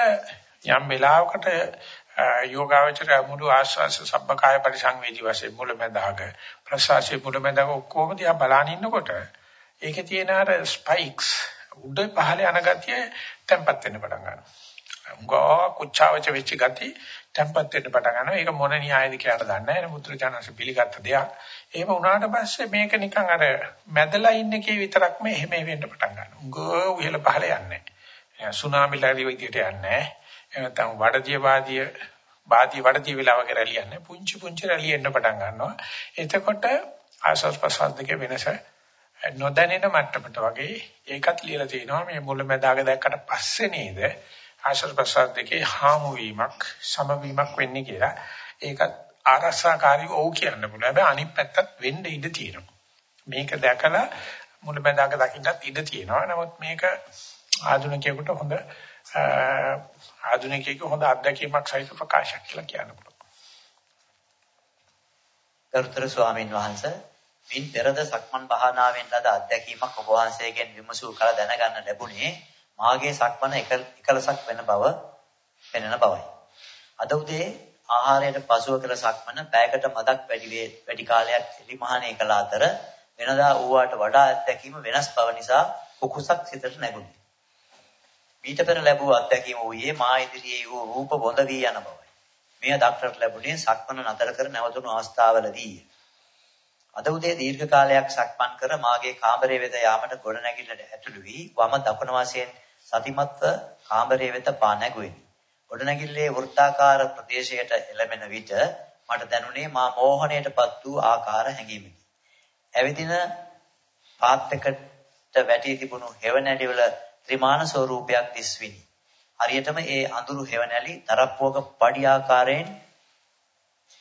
යම් වෙලාවකට යෝගාවචරය මුළු ආස්වාස සබ්බකාය පරිසංවේදී වශයෙන් මුලැමැදාග ප්‍රසවාසයේ මුලැමැදාග ඔක්කොම දිහා බලාන ඉන්නකොට ඒකේ තියෙන අර ස්පයික්ස් උඩ පහළ යන ගතිය tempat වෙන්න පටන් ගන්නවා. උංගා කුච්චාවච වෙච්ච ගතිය tempat වෙන්න පටන් ගන්නවා. ඒක මොන න්‍යායද කියලා දන්නේ නැහැ. මුද්‍රචානංශ පිළිගත්ත දෙයක්. එහෙම වුණාට පස්සේ මේක නිකන් අර මැදලා ඉන්න එකේ විතරක්ම එහෙම වෙන්න පටන් ගන්නවා. උංගා උහල පහළ යන්නේ නැහැ. සුනාමි ලරි විදියට යන්නේ නැහැ. එහෙනම් වඩදිය වාදිය වාදිය වඩදිය වෙලා වගේ රැලියන්නේ පුංචි පුංචි රැලියෙන්න පටන් ගන්නවා. එතකොට ආසස් ප්‍රසාද දෙකේ වෙනස නොදැනෙන මට්ටමට වගේ ඒකත් ලියලා තිනවා මේ මුලැමැදාග දැක්කට පස්සේ නේද ආශ්‍රව ප්‍රසාර දෙකේ හාමු වීමක් සමවීමක් වෙන්නේ කියලා. ඒකත් ආරසකාරී ඔව් කියන්න පුළුවන්. හැබැයි අනිත් පැත්තත් වෙන්න ඉඩ තියෙනවා. මේක දැකලා මුලැමැදාග දකින්නත් ඉඩ තියෙනවා. නමුත් මේක ආධුනිකයෙකුට හොඳ ආධුනිකයෙකු හොඳ අත්දැකීමක් සහිත ප්‍රකාශයක් කියලා කියන්න පුළුවන්. ගරුතර ස්වාමින් වහන්සේ මින් පෙරද සක්මන් භාවනාවෙන් ලද අත්දැකීමක් ඔබ වහන්සේගෙන් විමසූ කල දැනගන්න ලැබුණේ මාගේ සක්මන එකලසක් වෙන බව පෙනෙන බවයි. අද උදේ ආහාරයට පසුව කළ සක්මන පැයකට මදක් වැඩි වැඩි කාලයක් එලිමහානේ කළ අතර වෙනදා ඌවාට වඩා අත්දැකීම වෙනස් බව නිසා කුකුසක් සිතට නැගුණි. මීට පෙර ලැබූ අත්දැකීම වූයේ මා ඉදිරියේ වූ රූප බොඳ වී යන බවයි. මෙය දක්ටරට ලැබුණේ සක්මන නතර කර නැවතුණු අවස්ථාවලදීය. අද උදේ දීර්ඝ කාලයක් සක්මන් කර මාගේ කාමරය වෙත යාමට ගොඩනැගිල්ලට ඇතුළු වී වම දකුණ වශයෙන් සතිමත්ව කාමරය වෙත පා නැගුවෙමි. ගොඩනැගිල්ලේ වෘත්තාකාර ප්‍රදේශයට එළඹෙන විට මට දැනුනේ මා මෝහණයටපත් වූ ආකාර හැඟීමකි. ඇවිදින පාත්‍යකට වැටී තිබුණු හෙවණැලි වල ත්‍රිමාන ස්වරූපයක් දිස්විනි. හරියටම ඒ අඳුරු හෙවණැලි තරප්පුවක පඩි ආකාරයෙන්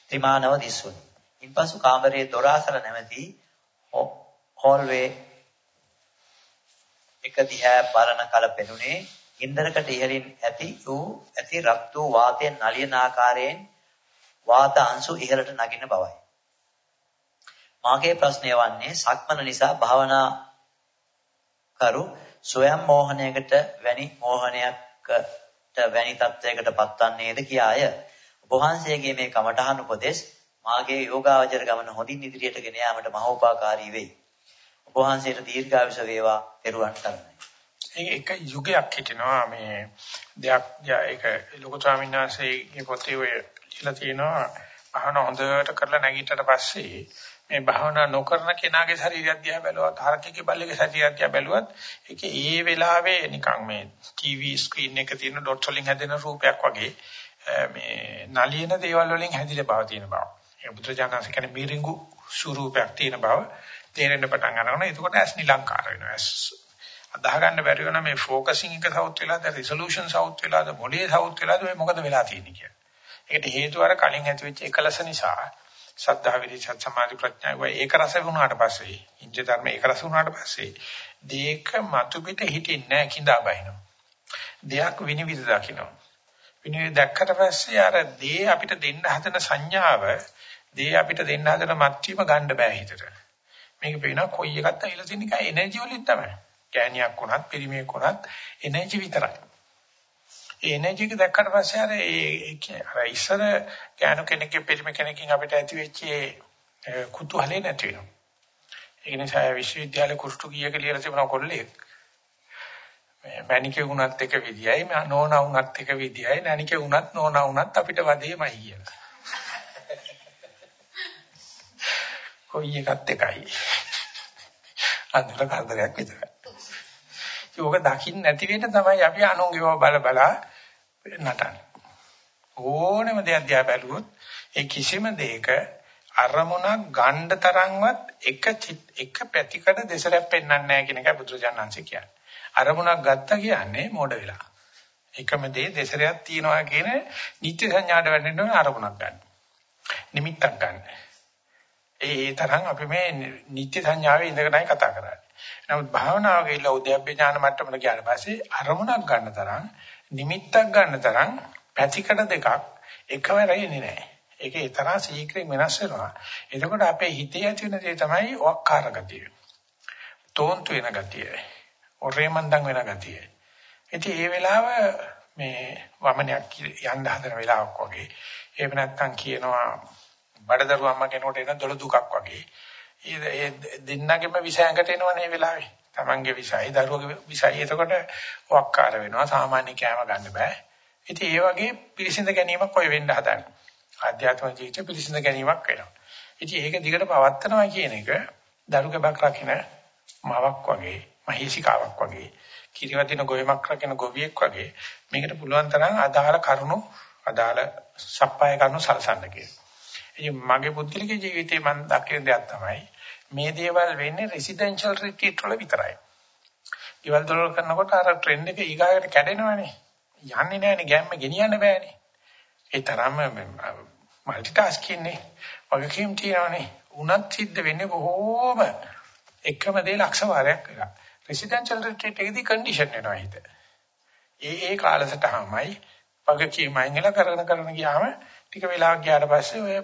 ත්‍රිමානව දිස්වුනි. ඉන්පසු කාමරයේ දොර අසල නැමැති හෝල්වේ එක දිහා බලන කල පෙනුනේ ඉන්දරකට ඉහළින් ඇති වූ ඇති රක්ත වූ වාතයෙන් නලියන ආකාරයෙන් වාත අංශු ඉහළට නගින බවයි. මාගේ ප්‍රශ්නය වන්නේ සක්මන නිසා භාවනා කරු ස්වයං මෝහණයකට වැනි මෝහණයකට වැනි තත්වයකට පත්වන්නේද කියාය. ඔබ වහන්සේගේ මේ කමඨහන් උපදේශ මාගේ යෝගාවචර ගමන හොඳින් ඉදිරියට ගෙන යාමට මහෝපකාරී වෙයි. ඔබ වහන්සේට දීර්ඝායුෂ වේවා. පෙරුවන් සරණයි. ඒක යුගයක් හිටිනවා මේ දෙයක් ඒක ලොකු ස්වාමීන් වහන්සේගේ පොතේ ඔය කියලා තියෙනවා අහන හොඳට කරලා නැගිටට පස්සේ මේ භාවනා නොකරන කෙනාගේ ශරීරය දිහා බැලුවත් හරකෙගේ බල්ලගේ ශරීරය දිහා බැලුවත් ඒක ඒ වෙලාවේ නිකන් මේ ටීවී ස්ක්‍රීන් එක තියෙන ඩොට්ස් වලින් හැදෙන රූපයක් වගේ මේ නලියන දේවල් වලින් හැදිලා බව තියෙන බව. ඒ බුදුජානක කියන්නේ මිරිඟු ස්වරූපයක් තියෙන බව තේරෙන්න පටන් ගන්නවා. එතකොට ඇස් නිලංකාර වෙනවා. ඇස් අදාහ ගන්න බැරි වෙන මේ ફોකසින් එක සවුත් වෙලාද රිසොලූෂන් සවුත් වෙලාද මොලේ සවුත් වෙලාද මේ මොකද වෙලා තියෙන්නේ කියලා. ඒකට හේතුව අර කලින් ඇති වෙච්ච එකලස නිසා සද්ධා විරි සත් සමාධි ප්‍රඥා වගේ ඒක රස වුණාට පස්සේ ඉන්ද්‍ර ධර්ම ඒක රස වුණාට පස්සේ දේක මතු පිට හිටින්නේ නැහැ කිඳා බහිනවා. දෙයක් විනිවිද දකින්න. විනිවිද දැක්කට පස්සේ අර දේ අපිට දෙන්න හදන සංඥාව දේ අපිට දෙන්න හදන මත්වීම ගන්න බෑ හිතට. මේක පේනවා කොයි එකක්ද ඇවිල්ලා තියෙන එක එනර්ජි වලින් තමයි. කෑණියක් වුණත්, පිරිමේක වුණත් එනර්ජි විතරයි. ඒ එනර්ජි එක දැක්කට පස්සේ අර ඒ අර ඉස්සර ඥාන කෙනෙක්ගේ පිළිම කෙනකින් අපිට ඇති වෙච්ච ඒ කුතුහලේ නැති වෙනවා. ඒ නිසා විශ්වවිද්‍යාලේ කුෂ්ඨ කීයක ලියලා තිබුණා කොල්ලෙක්. මේ මැනිකේ වුණත් එක විදියයි නෝනා වුණත් එක විදියයි නැනිකේ වුණත් නෝනා වුණත් අපිට වදේමයි කියලා. කොයි එකත් එකයි. අන්තිම කරදරයක් විතරයි. ඒක දකින්න නැති වෙන්න තමයි අපි අනුන්ගේව බල බලා නටන්නේ. ඕනෙම දෙයක් දිහා බැලුවොත් ඒ කිසිම දෙයක අරමුණක් ගන්න තරම්වත් එක එක පැතිකඩ දෙසරක් පෙන්වන්නේ නැහැ කියන එකයි බුදුරජාණන්සේ කියන්නේ. අරමුණක් ගත්තා කියන්නේ මොඩ වෙලා. එකම දේ දෙසරයක් තියනවා කියන නිත්‍ය සංඥාට වැටෙන්න ඕන අරමුණක් ගන්න. නිමිත්තක් ගන්න. ඒ ඒ තරම් අපි මේ නිත්‍ය සංඥාවේ ඉඳගෙනයි කතා කරන්නේ. නමුත් භාවනාව ගිහිල්ලා උද්‍යප්පේ ඥාන මට්ටමට ගියාට පස්සේ අරමුණක් ගන්න තරම් නිමිත්තක් ගන්න තරම් පැතිකඩ දෙකක් එකවර එන්නේ නැහැ. ඒකේ තරහ ශීක්‍රයෙන් වෙනස් වෙනවා. එතකොට අපේ හිතේ ඇති වෙන දේ තමයි ඔක්කාර ගතිය. තෝන්තු වෙන ගතිය. ඔරේමන්දන් වෙන ගතිය. ඉතින් මේ වෙලාව මේ වමනයක් යන්න හදන වෙලාවක් වගේ. එහෙම නැත්නම් කියනවා බඩදරු අම්මා කෙනෙකුට එන දොළ දුකක් වගේ. ඒ දෙන්නගෙම විසයන්කට එනවනේ මේ වෙලාවේ. Tamange විසයි දරුවගේ විසයි එතකොට වක්කාර වෙනවා. සාමාන්‍ය කෑම ගන්න බෑ. ඉතින් ඒ වගේ පිළිසිඳ ගැනීමක් ඔය වෙන්න හදන්නේ. ආධ්‍යාත්මික ජීවිතේ පිළිසිඳ ගැනීමක් වෙනවා. ඉතින් ඒක දිගට පවත්නවා කියන එක දරුකබක් රකින්න මාවක් වගේ, මහේසිකාවක් වගේ, කිරිවදින ගොයමක් රකින්න ගොවියෙක් වගේ මේකට පුළුවන් තරම් අදාළ කරුණු අදාළ සප්පාය කරුණු සලසන්න කියලා. ඉතින් මගේ පුද්ගලික ජීවිතේ මම දකින දෙයක් තමයි මේ දේවල් වෙන්නේ රෙසිඩෙන්ෂල් රිට්‍රීට් වල විතරයි. ඊවල දොර කරනකොට අර ට්‍රෙන්ඩ් එක ඊගාකට කැඩෙනවනේ. යන්නේ නැහැනේ ගැම්ම ගෙනියන්න බෑනේ. ඒ තරම්ම මල්ටි ටාස්කින් නේ. වගකීම් තියනවනේ. උනත් සිද්ධ වෙන්නේ බොහෝම එකම දේ ලක්ෂ වාරයක් කරා. රෙසිඩෙන්ෂල් රිට්‍රීට් එකේදී කන්ඩිෂන් වෙනවා හිත. ඒ ඒ කාලසටහනමයි වගකීම් අයින්ලා කරගෙන කරගෙන ගියාම ටික වෙලාවක් ගියාට පස්සේ ඔය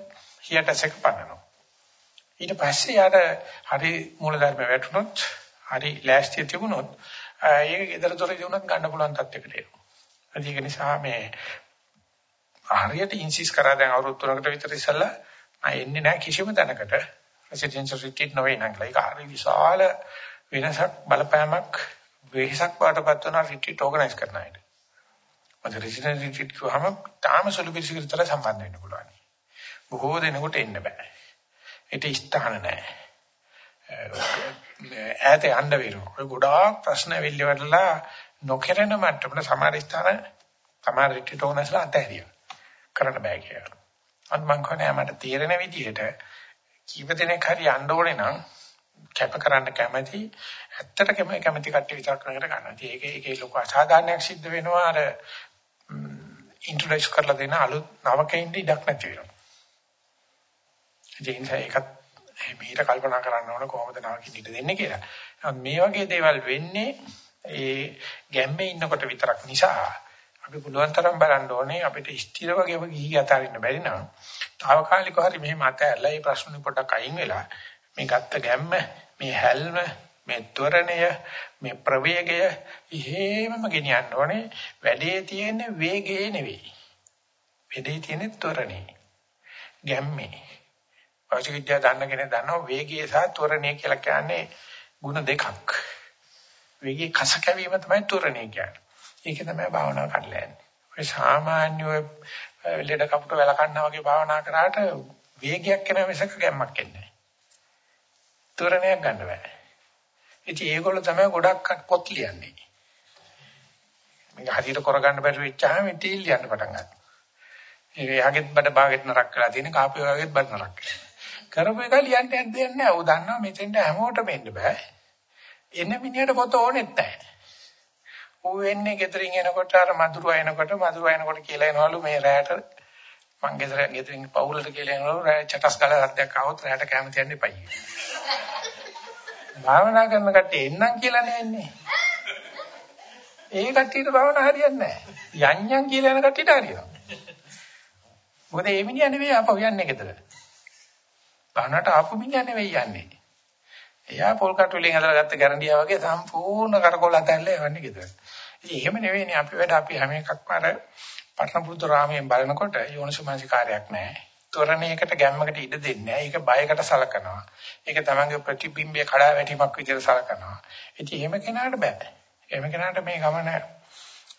හියටසක පන්නනවා. ඊට පස්සේ යාට හරි මූලධර්ම වැටුනොත් හරි ලෑස්තිය තිබුණොත් ඒක ඊතර දොරේ දිනුනත් ගන්න පුළුවන් තත්යකට එනවා. ඒක නිසා මේ හරියට ඉන්සිස් කරා දැන් අවුරුදු තුනකට විතර ඉස්සෙල්ලා මම එන්නේ නැහැ කිසිම තැනකට රෙසිඩෙන්ෂල් රිට්‍රීට් නොවේ නම් ඒක හරි විශාල වෙනසක් බලපෑමක් වෙහසක් වඩපත් වෙන රිට්‍රීට් ඕගනයිස් කරන අයට. මම රෙසිඩෙන්ෂල් රිට්‍රීට් කිව්වම තාම සුළු පිළිසිකට විතර සම්බන්ධ වෙන්න පුළුවන්. බොහෝ දෙනෙකුට එන්න බෑ. ඒක ස්ථාන නැහැ. ඈත යන්න වෙනවා. ඔය ගොඩාක් ප්‍රශ්න වෙල්ල වලලා නොකරන මට්ටමට සමහර ස්ථාන සමහර රිට්‍රීට් ඕනස්ලා අතහැරියා. කරන්න බෑ කියලා. අත් මං කියන්නේ මට තීරණ විදිහට කීප දෙනෙක් හරි යන්න ඕනේ නම් කැප කරන්න කැමැති ඇත්තටම කැමැති කට්ටිය විතර කරගෙන ගන්නවා. ඒක ඒකේ ලොකු අසාධාරණයක් සිද්ධ වෙනවා අර ඉන්ට්‍රොඩියුස් කරලා දෙන අලුත් නවකයින්ද ඉඩක් නැති වෙනවා. ඒ නිසා ඒකත් මේකට කල්පනා කරන්න ඕන කොහොමද නවකින් ඉඩ දෙන්නේ කියලා. මේ වගේ දේවල් වෙන්නේ ඒ ගැම්මේ ඉන්නකොට විතරක් නිසා අපි පුළුවන් තරම් බලන්න ඕනේ අපිට ස්ථිර වගේම ගිහි අතාරින්න බැරි නම් తాවකාලිකව හරි මෙහෙම අතහැරලා මේ ප්‍රශ්නේ පොඩක් අයින් වෙලා මේ ගත්ත ගැම්ම මේ හැල්ම මේ ත්වරණය මේ ප්‍රවේගය ඉහෙමම ගෙනියන්න ඕනේ වැඩේ තියෙන වේගයේ නෙවෙයි වැඩේ තියෙන ත්වරණේ ගැම්මේ භෞතික විද්‍යාව දන්න කෙනෙක් දන්නවා වේගය සහ ත්වරණය කියලා කියන්නේ ಗುಣ දෙකක් වේගයේ කස කැවීම තමයි ත්වරණය කියන්නේ ඒක තමයි භාවනාව කඩලා යන්නේ. ඔය සාමාන්‍ය ඔය ලෙඩ කපුට වැල කන්නා වගේ භාවනා කරාට වේගයක් එන මිසක ගැම්මක් එන්නේ නැහැ. තුරණයක් ගන්න බෑ. ඉතින් ඒගොල්ලෝ තමයි ගොඩක් පොත් ලියන්නේ. මේක හරියට කරගන්න බැරි වෙච්චාම ඉතින් ලියන්න පටන් ගන්නවා. ඒක යගෙත් බඩ භාගෙත් නරක් කරලා තියෙන කාපේ වගේත් බඩ නරක් කරලා. කරපු එක ලියන්න දෙන්නේ නැහැ. ඌ දන්නවා මෙතෙන්ට හැමෝටම එන්න බෑ. එන මිනිහට පොත ඕනෙත් නැහැ. ඌ එන්නේ ගෙදරින් එනකොට අර මధుරව එනකොට මధుරව එනකොට කියලා එනවලු මේ රැයට මං ගෙදර ගෙදරින් පවුලට කියලා එනවලු රැය චටස් ගාලා රද්දයක් ආවොත් රැයට කැම තියන්න එපයි. භාවනා කරන කට්ටිය එන්නම් කියලා නෑන්නේ. ඒ කට්ටියට භාවනා හරියන්නේ නෑ. යන්යන් කියලා යන කට්ටියට හරියනවා. මොකද ඒ මිනිහා නෙවෙයි ආපහු යන්නේ ගෙදර. භාවනාවට ආපු මිනිහා නෙවෙයි යන්නේ. එයා පොල් කට් වලින් හදලා ගත්ත ගැරන්ඩියා වගේ සම්පූර්ණ කරකෝල අතහැරලා යවන්නේ ගෙදර. ඉතින් එහෙම නෙවෙයිනේ අපි වැඩ අපි හැම එකක්ම අර පටන පුරුදු රාමයෙන් බලනකොට යෝනිසුමාසිකාරයක් නැහැ. තොරණයකට ගැම්මකට ඉඩ දෙන්නේ නැහැ. ඒක බයකට සලකනවා. ඒක තමංගේ ප්‍රතිබිම්බය කඩා වැටීමක් විදිහට සලකනවා. ඉතින් එහෙම කෙනාට බෑ. එහෙම කෙනාට මේ ගමන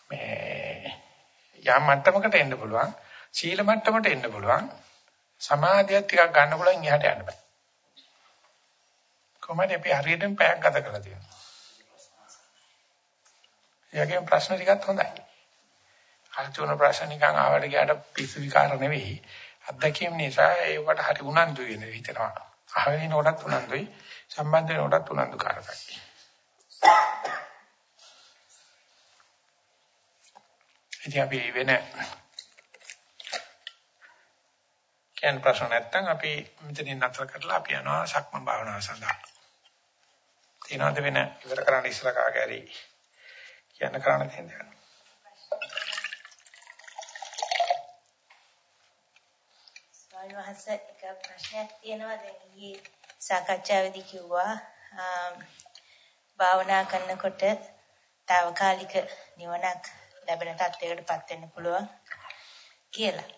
මේ යම් මට්ටමකට එන්න පුළුවන්. සීල මට්ටමට එන්න පුළුවන්. සමාධියත් ටිකක් ගන්න පුළුවන් ඉහට යන්න බෑ. කොහමද අපි හරියටම පැයක් ගත කරලා තියෙනවා. එයාගේ ප්‍රශ්න ටිකත් හොඳයි. අර්ජුන ප්‍රශ්න නිකන් ආවට ගියාට පිස්සු විකාර නෙවෙයි. අත්දැකීම් නිසා ඒකට හරි උනන්දු වෙන හිතනවා. අහගෙන උනත් උනන්දුයි සම්බන්ධ වෙනකොටත් උනන්දු කාරකයි. ඉතින් අපි වෙන කියන ප්‍රශ්න නැත්නම් අපි මෙතනින් නතර කරලා අපි යනවා සක්මන් භාවනාව සඳහා. තියනවාද වෙන ඉවර කරන්න ඉස්සර කාගේ හරි කියන්න කරන්න තියෙනවා. ස්වාමීන් වහන්සේ එක ප්‍රශ්නයක් තියෙනවා දැන් ඊයේ සාකච්ඡාවේදී කිව්වා භාවනා කරනකොට తాවකාලික නිවනක් ලැබෙන තත්යකටපත් වෙන්න පුළුවන් කියලා.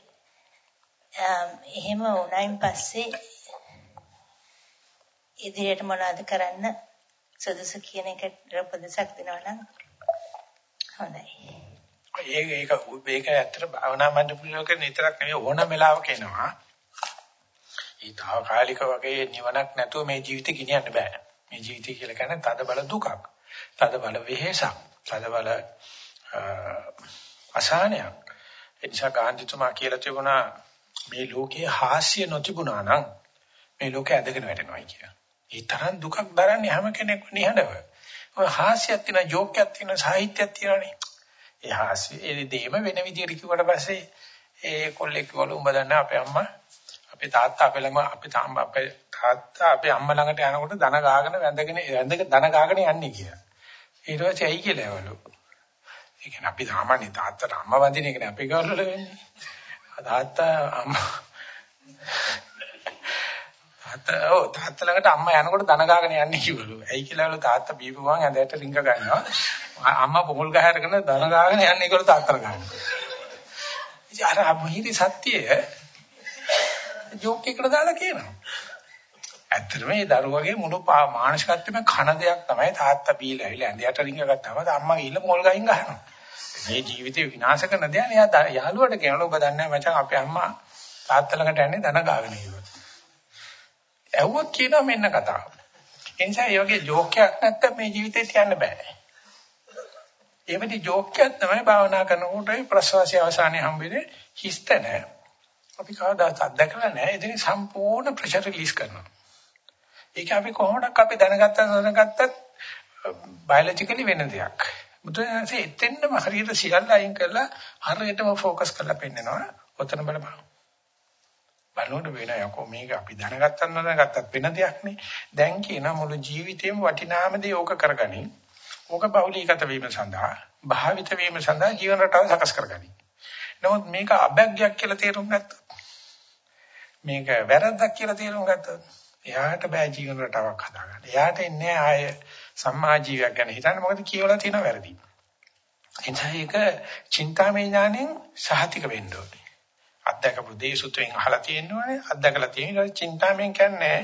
එහෙම වුණයින් පස්සේ ඉදිරියට මොනවද කරන්න සුදුසු කියන එකට උපදෙසක් දෙනවා නම් හොඳයි. ඒක ඒක මේක ඇත්තට භාවනා මණ්ඩපයක නිතරක් නෙවෙයි ඕනම වෙලාවක එනවා. ඒ తాවකාලික වගේ නිවනක් නැතුව මේ ජීවිතේ ගෙනියන්න බෑ. මේ ජීවිතය කියලා කියන්නේ තද බල දුකක්. තද බල වෙහෙසක්. තද බල අසහනයක්. ඒ නිසා ගාන්ධිතුමා කියලා තිබුණා මේ ලෝකේ හාස්‍ය නොතිබුණා නම් මේ ලෝකේ ඇදගෙන වැටෙනවා කියලා. ඒ තරම් දුකක් දරන්නේ හැම කෙනෙක්ම නිහඬව. ඔය හාස්‍යයක් තියෙන, ජෝක්යක් තියෙන, සාහිත්‍යයක් තියෙනනේ. ඒ හාස්‍ය ඒ දෙයම වෙන විදිහට කිව්වට පස්සේ ඒ කොල්ලෙක් කිව්වලු උඹ දන්නේ අපේ අම්මා අපේ තාත්තා අපේ ළඟ අපේ තාම්බා අපේ තාත්තා අපේ අම්මා ළඟට යනකොට දන ගාගෙන වැඳගෙන වැඳගෙන දන ගාගෙන යන්නේ කියලා. ඊට පස්සේ ඇයි කියලා ඇවලු. ඒ කියන්නේ අපි සාමාන්‍ය තාත්තට අම්මා වඳින එක නේ අපේ ගවල් වල වෙන්නේ. තාත්තා අම්මා තාත්තා ඔව් තාත්තා ළඟට අම්මා යනකොට දන ගාගෙන යන්නේ කිව්වලු. ඇයි කියලා ඇවලු තාත්තා බීපු ගමන් ඇඳට රිංග ගන්නවා. අම්මා පොමුල් ගහ අරගෙන දන ගාගෙන යන්නේ ඒකවල තාත්තර ගන්නවා. ඉතින් අර මොහිරි සත්‍යය ජෝක් එකකට දාලා කියනවා. ඇත්තටම මේ දරුවගේ මුළු මානසිකත්වෙම කන දෙයක් තමයි තාත්තා බීලා ඇවිල්ලා ඇඳයට රිංග ගත්තාම අම්මා ගිහිල්ලා මොල් ගහින් ගහනවා. මේ ජීවිතේ විනාශ කරන දෙයක් එයා යාළුවට කියනවා ඔබ දන්නේ නැහැ මචං අපේ අම්මා තාත්තා ළඟට යන්නේ ධන ගාගෙන ඉන්නවා. ඇහුවොත් කියනවා මෙන්න කතාව. ඒ නිසා මේ වගේ ජෝක් එකක් නැත්තම් මේ ජීවිතේට යන්න බෑ. එවැනි ජෝක් එකක් තමයි භාවනා කරනකොට ප්‍රසවාසය අවසානයේ හම්බෙන්නේ හිස්තන. අපි කවදාවත් අත්දකලා නැහැ. ඒ දෙන්නේ සම්පූර්ණ ප්‍රෙෂර් රිලීස් කරනවා. ඒක අපි කොහොමදක් අපි දැනගත්තත් දැනගත්තත් බයොලොජිකලි වෙන දෙයක්. මුතුන්සේ එතෙන්නම හරියට සියල්ල අයින් කරලා හරියටම ફોකස් කරලා පෙන්නනවා. ඔතන බලපං. බලනකොට වෙන යකෝ මේක අපි දැනගත්තත් නැත්නම් වෙන දෙයක් නේ. දැන් කියන මුළු ජීවිතේම වටිනාම දේ ඕක කරගනින්. ඕක බෞලීගත වීම සඳහා භාවිත වීම සඳහා ජීවන රටාව සකස් කරගනි. නමුත් මේක අභ්‍යග්යක් කියලා තේරුම් ගත්තා. මේක වැරද්දක් කියලා තේරුම් ගත්තොත් එයාට බෑ ජීවන රටාවක් හදාගන්න. එයාට එන්නේ ආය සම්මා ජීවියක් ගැන හිතන්න මොකද කියවලා තියෙන වැරදි. එනිසා ඒක චින්තාමය ඥාණයෙන් සහතික වෙන්න ඕනේ. අත්දකපු දේ සුතෙන් අහලා තියෙනවනේ අත්දකලා තියෙනවා චින්තාමයෙන් කියන්නේ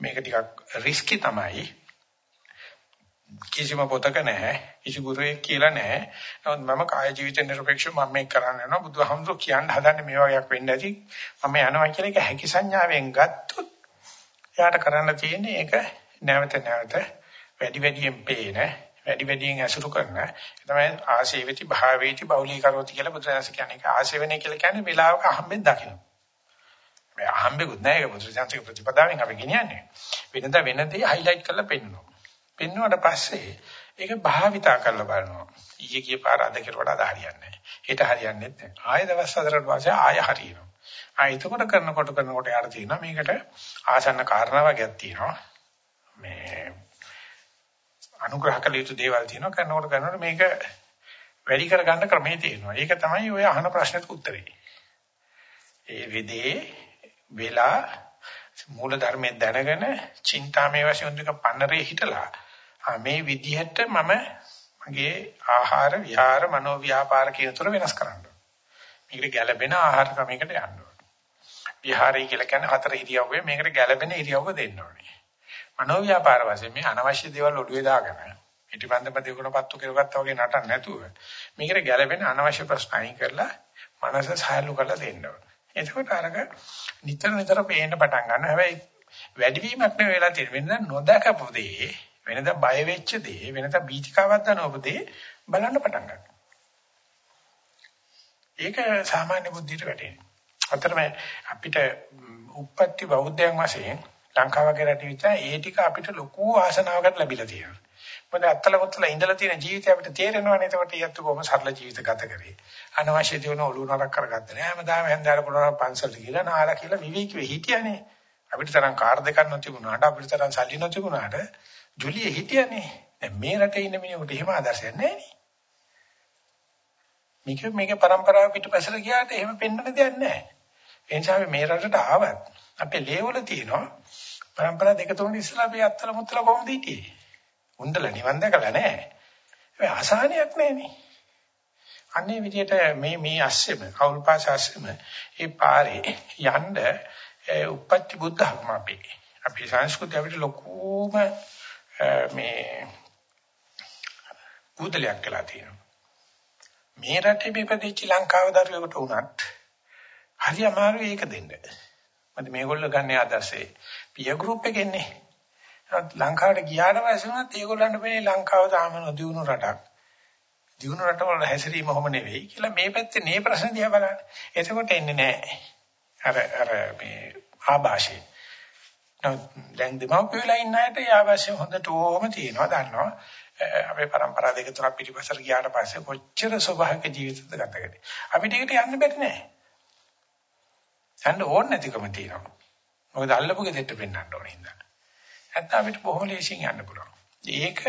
මේක ටිකක් රිස්කි තමයි. කිසිම පොතක නැහැ කිසි ගුරුවෙක් කියලා නැහැ. නමුත් මම කාය ජීවිත නිර්පේක්ෂව මම මේක කරන්න යනවා. බුදුහාමුදුරුවෝ කියන්න හදන්නේ මේ වගේක් වෙන්න ඇති. මම යනවා කියන එක හැකි සංඥාවෙන් ගත්තොත් එයාට කරන්න තියෙන්නේ ඒක නැවත නැවත වැඩි වැඩියෙන් පේන වැඩි වැඩියෙන් අසුරු කරන තමයි ආශේවිති භාවේති බෞලීකරෝති කියලා බුදුරජාණන් කියන්නේ. ඒක ආශේවනේ කියලා කියන්නේ වෙලාවක අහම්බෙන් දකින්න. මේ අහම්බෙකුත් නැහැ ඒක බුදුරජාණන්ගේ ප්‍රතිපදාවෙන් අපි ගෙනියන්නේ. වෙනදා වෙනදී හයිලයිට් කරලා පෙන්නනවා. පෙන්නුවාට පස්සේ ඒක භාවිතා කරලා බලනවා. ඊයේ ගිය පාර අද කෙරුවට අද හරියන්නේ නැහැ. හෙට හරියන්නේ නැහැ. ආයෙ දවස් හතරකට පස්සේ ආයෙ හරියනවා. ආ එතකොට කරනකොට කරනකොට යාර තියෙනවා මේකට ආසන්න කාරණා වගේක් තියෙනවා. මේ අනුග්‍රහ කළ යුතු දේවල් තියෙනවා කරනකොට කරනකොට මේක වැඩි කරගන්න ක්‍රමයේ තියෙනවා. ඒක තමයි ඔය අහන ප්‍රශ්නෙට උත්තරේ. ඒ විදේ වෙලා මූල ධර්මයේ දැනගෙන චින්තාමේ වශයෙන් දෙක පන්නරේ හිටලා මේ විදිහට මම මගේ ආහාර විහාර මනෝ ව්‍යාපාර කියන තුන වෙනස් කරන්න ඕනේ. මේකට ගැළපෙන ආහාර ක්‍රමයකට යන්න ඕනේ. විහාරය කියලා කියන්නේ හතර ඉරියව්වේ මේකට ගැළපෙන ඉරියව්ව දෙන්න ඕනේ. මනෝ ව්‍යාපාර වශයෙන් මේ අනවශ්‍ය දේවල් ඔළුවේ දාගෙන පිටිපන්දම දෙකුණ පත්තු කෙරුවත්තා වගේ නටන්න නැතුව මේකට ගැළපෙන අනවශ්‍ය ප්‍රශ්න අයින් කරලා මනස සහැල්ලු කරලා දෙන්න ඕනේ. එතකොට අරක නිතර නිතර පේන්න පටන් ගන්නවා. හැබැයි වැඩිවීමක් නෙවෙයි වෙලා තියෙන්නේ. වෙනද නොදකපු දේ, වෙනද බය වෙච්ච දේ, වෙනද බීතිකාවක් දනවපු දේ බලන්න පටන් ගන්නවා. ඒක සාමාන්‍ය බුද්ධියට වැටෙනවා. අතරම අපිට උප්පත්ති බෞද්ධයන් වශයෙන් ලංකාව වගේ රටේ විතර ඒ ටික අපිට ලොකු ආසනාවකට ලැබිලා තියෙනවා. මොකද අත්තල මුත්තල ඉඳලා තියෙන ජීවිතය අපිට තේරෙනවානේ. ඒකට ඊයත් කොහොම සරල ජීවිත ගත කරේ. අනවශ්‍ය දේවල් ඔලුව නරක කරගත්තේ නෑ. හැමදාම හැන්දාර පුළුවන් පන්සලට ගිහලා නාලා කියලා විවේකීව හිටියානේ. අපිට තරම් කාර් දෙකක් නොතිබුණාට අපිට තරම් සල්ලි නොතිබුණාට ජොලිය හිටියනේ. දැන් මේ රටේ ඉන්න මිනිහෙකුට එහෙම ආදර්ශයක් නැහැ නේ. මේක මේක પરම්පරාව පිටපසට ගියාට එහෙම පෙන්වන්න දෙයක් නැහැ. ඒ නිසා අපි මේ රටට ආවත් අපේ ලේවල තියෙනවා પરම්පරා දෙක තුන ඉස්සලා අපි අත්තල මුත්තල කොහොමද හිටියේ? උණ්ඩල නිවන් දැකලා නැහැ. ඒ අසහනයක් නැහැනේ. අන්නේ විදිහට මේ මේ අස්සෙම කවුල්පාස අස්සෙම ඒ පාරේ යන්න උපත්ති බුද්ධ ධර්ම අපේ. අපේ සංස්කෘතිය අපිට ලොකුම මේ බුදලයක් කළා තියෙනවා. මේ රටේ මේපදිච්ච ලංකාව දරුවෙකුට උනත් හරි අමාරුයි ඒක දෙන්න. මොකද මේගොල්ලෝ ගන්න ආදර්ශේ පිය ගෲප් එකෙන්නේ. ලංකාවට ගියාට පස්සේ උනත් ඒගොල්ලන්ට වෙන්නේ ලංකාව තාම නොදියුණු රටක්. දියුණු රටවල හැසිරීම ඔහොම නෙවෙයි කියලා මේ පැත්තේ මේ ප්‍රශ්න දිහා බලන්න. එතකොට එන්නේ නැහැ. අර අර මේ ආభాෂේ. දැන් දෙමව්පිය වෙලා ඉන්න අයට ඒ අවශ්‍ය හොඳට ඕම තියෙනවා දන්නවා. අපේ પરම්පරා දෙක තුනක් පිටිපස්සට ගියාට පස්සේ කොච්චර ස්වභාවික ජීවිතද ගත කරන්නේ. අපිට ඒකට යන්න බැරි නෑ. යන්න ඕන නැතිකම තියෙනවා. මොකද අල්ලපු ගෙදෙට්ට පෙන්නන්න ඕනේ ඉඳලා. නැත්නම් අපිට බොහොම ලේසියෙන් යන්න පුළුවන්. ඒක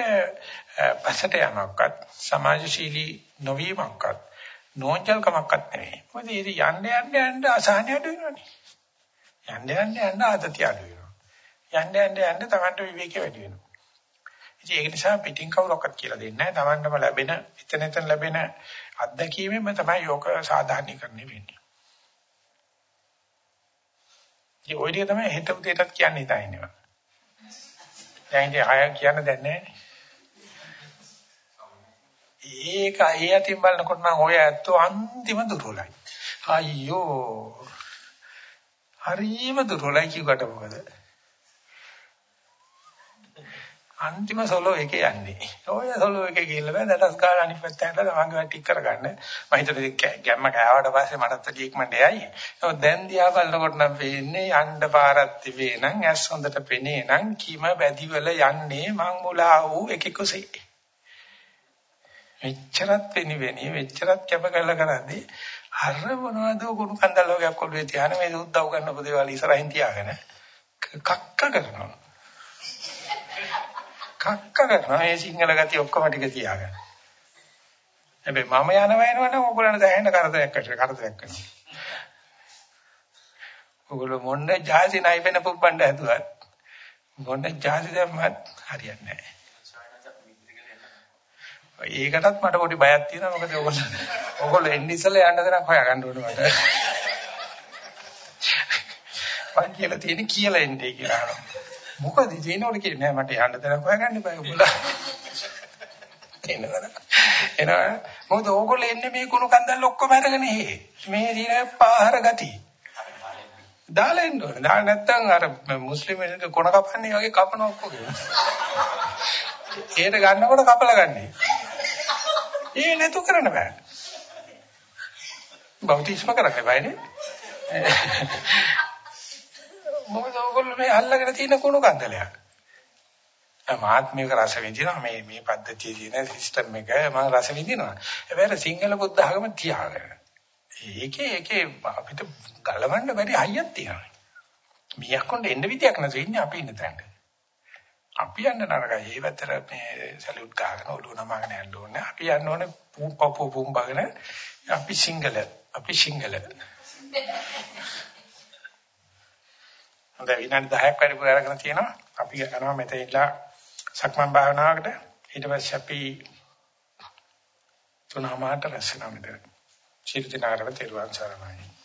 පසට යනක්වත් සමාජශීලී නොවීමක්වත් නෝන්ජල්කමක්වත් නෙවෙයි. මොකද ඉතින් යන්න යන්න යන්න අසහනය අඩු වෙනවනේ. යන්න යන්න යන්න ආතතිය අඩු වෙනවා. යන්න යන්න යන්න තමන්ට විවේකී වැඩි වෙනවා. ඉතින් ඒක නිසා පිටින් කවුරක්වත් කියලා දෙන්නේ නැහැ. තමන්ටම ලැබෙන එතන එතන ලැබෙන අත්දැකීමෙන්ම තමයි යෝග සාධාරණීකරණය වෙන්නේ. ඉතින් ওই ටික තමයි හෙට උදේටත් කියන්න හිතන්නේ. දැන් ඉතින් ආය කියන්න දෙන්නේ නැහැ. ඒක ඒ අතින් බලනකොට නම් ඔය ඇත්තෝ අන්තිම දුර්වලයි. අයියෝ. හරිම දුර්වලයි කිව්වට මොකද? අන්තිම සොලෝ එකේ යන්නේ. ඔය සොලෝ එකේ ගිහිල්ලා බෑ දඩස් ගාලා අනිත් පැත්තට තමන්ගේ වැඩ ටික කරගන්න. මම හිතුවේ ගැම්ම කෑවට පස්සේ මටත් වැඩි ඉක්මනට යයි. නමුත් දැන් දිහා බලනකොට නම් වෙන්නේ යන්න පාරක් තිබේ නම් ඇස් හොඳට පෙනේ නම් කිම බැදිවල යන්නේ මං මුලා වූ එකෙකුසේ. මෙච්චරත් වෙනිවෙනි මෙච්චරත් කැප කරලා කරන්නේ අර මොනවද කුණු කන්දල් වගේක් ඔළුවේ තියාන මේ උද්දව ගන්න පොදේවල් ඉස්සරහින් තියාගෙන කක්ක කරනවා. කක්ක කරනවා මේ සිංහල ගතිය ඔක්කොම ටික තියාගන්න. හැබැයි මම යනවා එනවනම් ඕගොල්ලන්ට දැනෙන කරදරයක් කරදරයක් කරනවා. ඕගොල්ලෝ මොන්න ජාති නයි වෙන පුබ්බණ්ඩ ඇතුවත් මොන්න ජාති දැම්මත් හරියන්නේ නැහැ. ඒකටත් මට පොඩි බයක් තියෙනවා මොකද ඕගොල්ලෝ ඕගොල්ලෝ එන්න ඉස්සෙල්ලා යන්න දෙනක් හොයාගන්න ඕනේ මට. මං කියලා තියෙන්නේ කියලා එන්නේ කියලා අහනවා. මොකද ජීනෝට කියන්නේ මට යන්න දෙයක් හොයාගන්න බෑ උඹලා. එනවා. එනවා. මොකද ඕගොල්ලෝ එන්නේ මේ කුණු කන්දල් ඔක්කොම අරගෙන හේ. මේ දින පාහර ගති. දාලා එන්න ඕනේ. දාලා නැත්තම් අර මුස්ලිම් මිනිස්සු කොන කපන්නේ වගේ කපන ඔක්කොම. ඒකට ගන්නකොට කපලා ගන්නේ. ඒ නැතු කරන්න බෑ. බෞද්ධිස්ම කරන්නේ බෑනේ. මොකද ඕගොල්ලෝ මේ අල්ලගෙන තියෙන කුණු කන්දලයක්. මාත් මේක රස විඳිනවා මේ මේ පද්ධතියේ තියෙන සිස්ටම් එක මම රස විඳිනවා. හැබැයි සිංහල බුද්ධ ආගම තියාගෙන. ඒකේ ඒකේ අපිට ගලවන්න බැරි හයියක් තියෙනවා. මියක් කොණ්ඩ එන්න විදියක් නැතුව ඉන්නේ අපි ඉන්න තැනට. අපි යන්න නරකයි. ඒ වැතර මේ සැලියුට් ගහගෙන ඔළුව නමගෙන යන්න ඕනේ. අපි යන්න ඕනේ පූපපු පුම්බගෙන අපි සිංගල අපි සිංගල. හොඳයි විනාඩි 10ක් වැඩිපුර අරගෙන තියෙනවා. අපි යනවා මෙතන ඉඳලා සක්මන් භාවනාවකට. ඊට පස්සේ අපි තුනමාට රැස් වෙනවා මෙතන. ශීල දිනාරව තෙරුවන් සරණයි.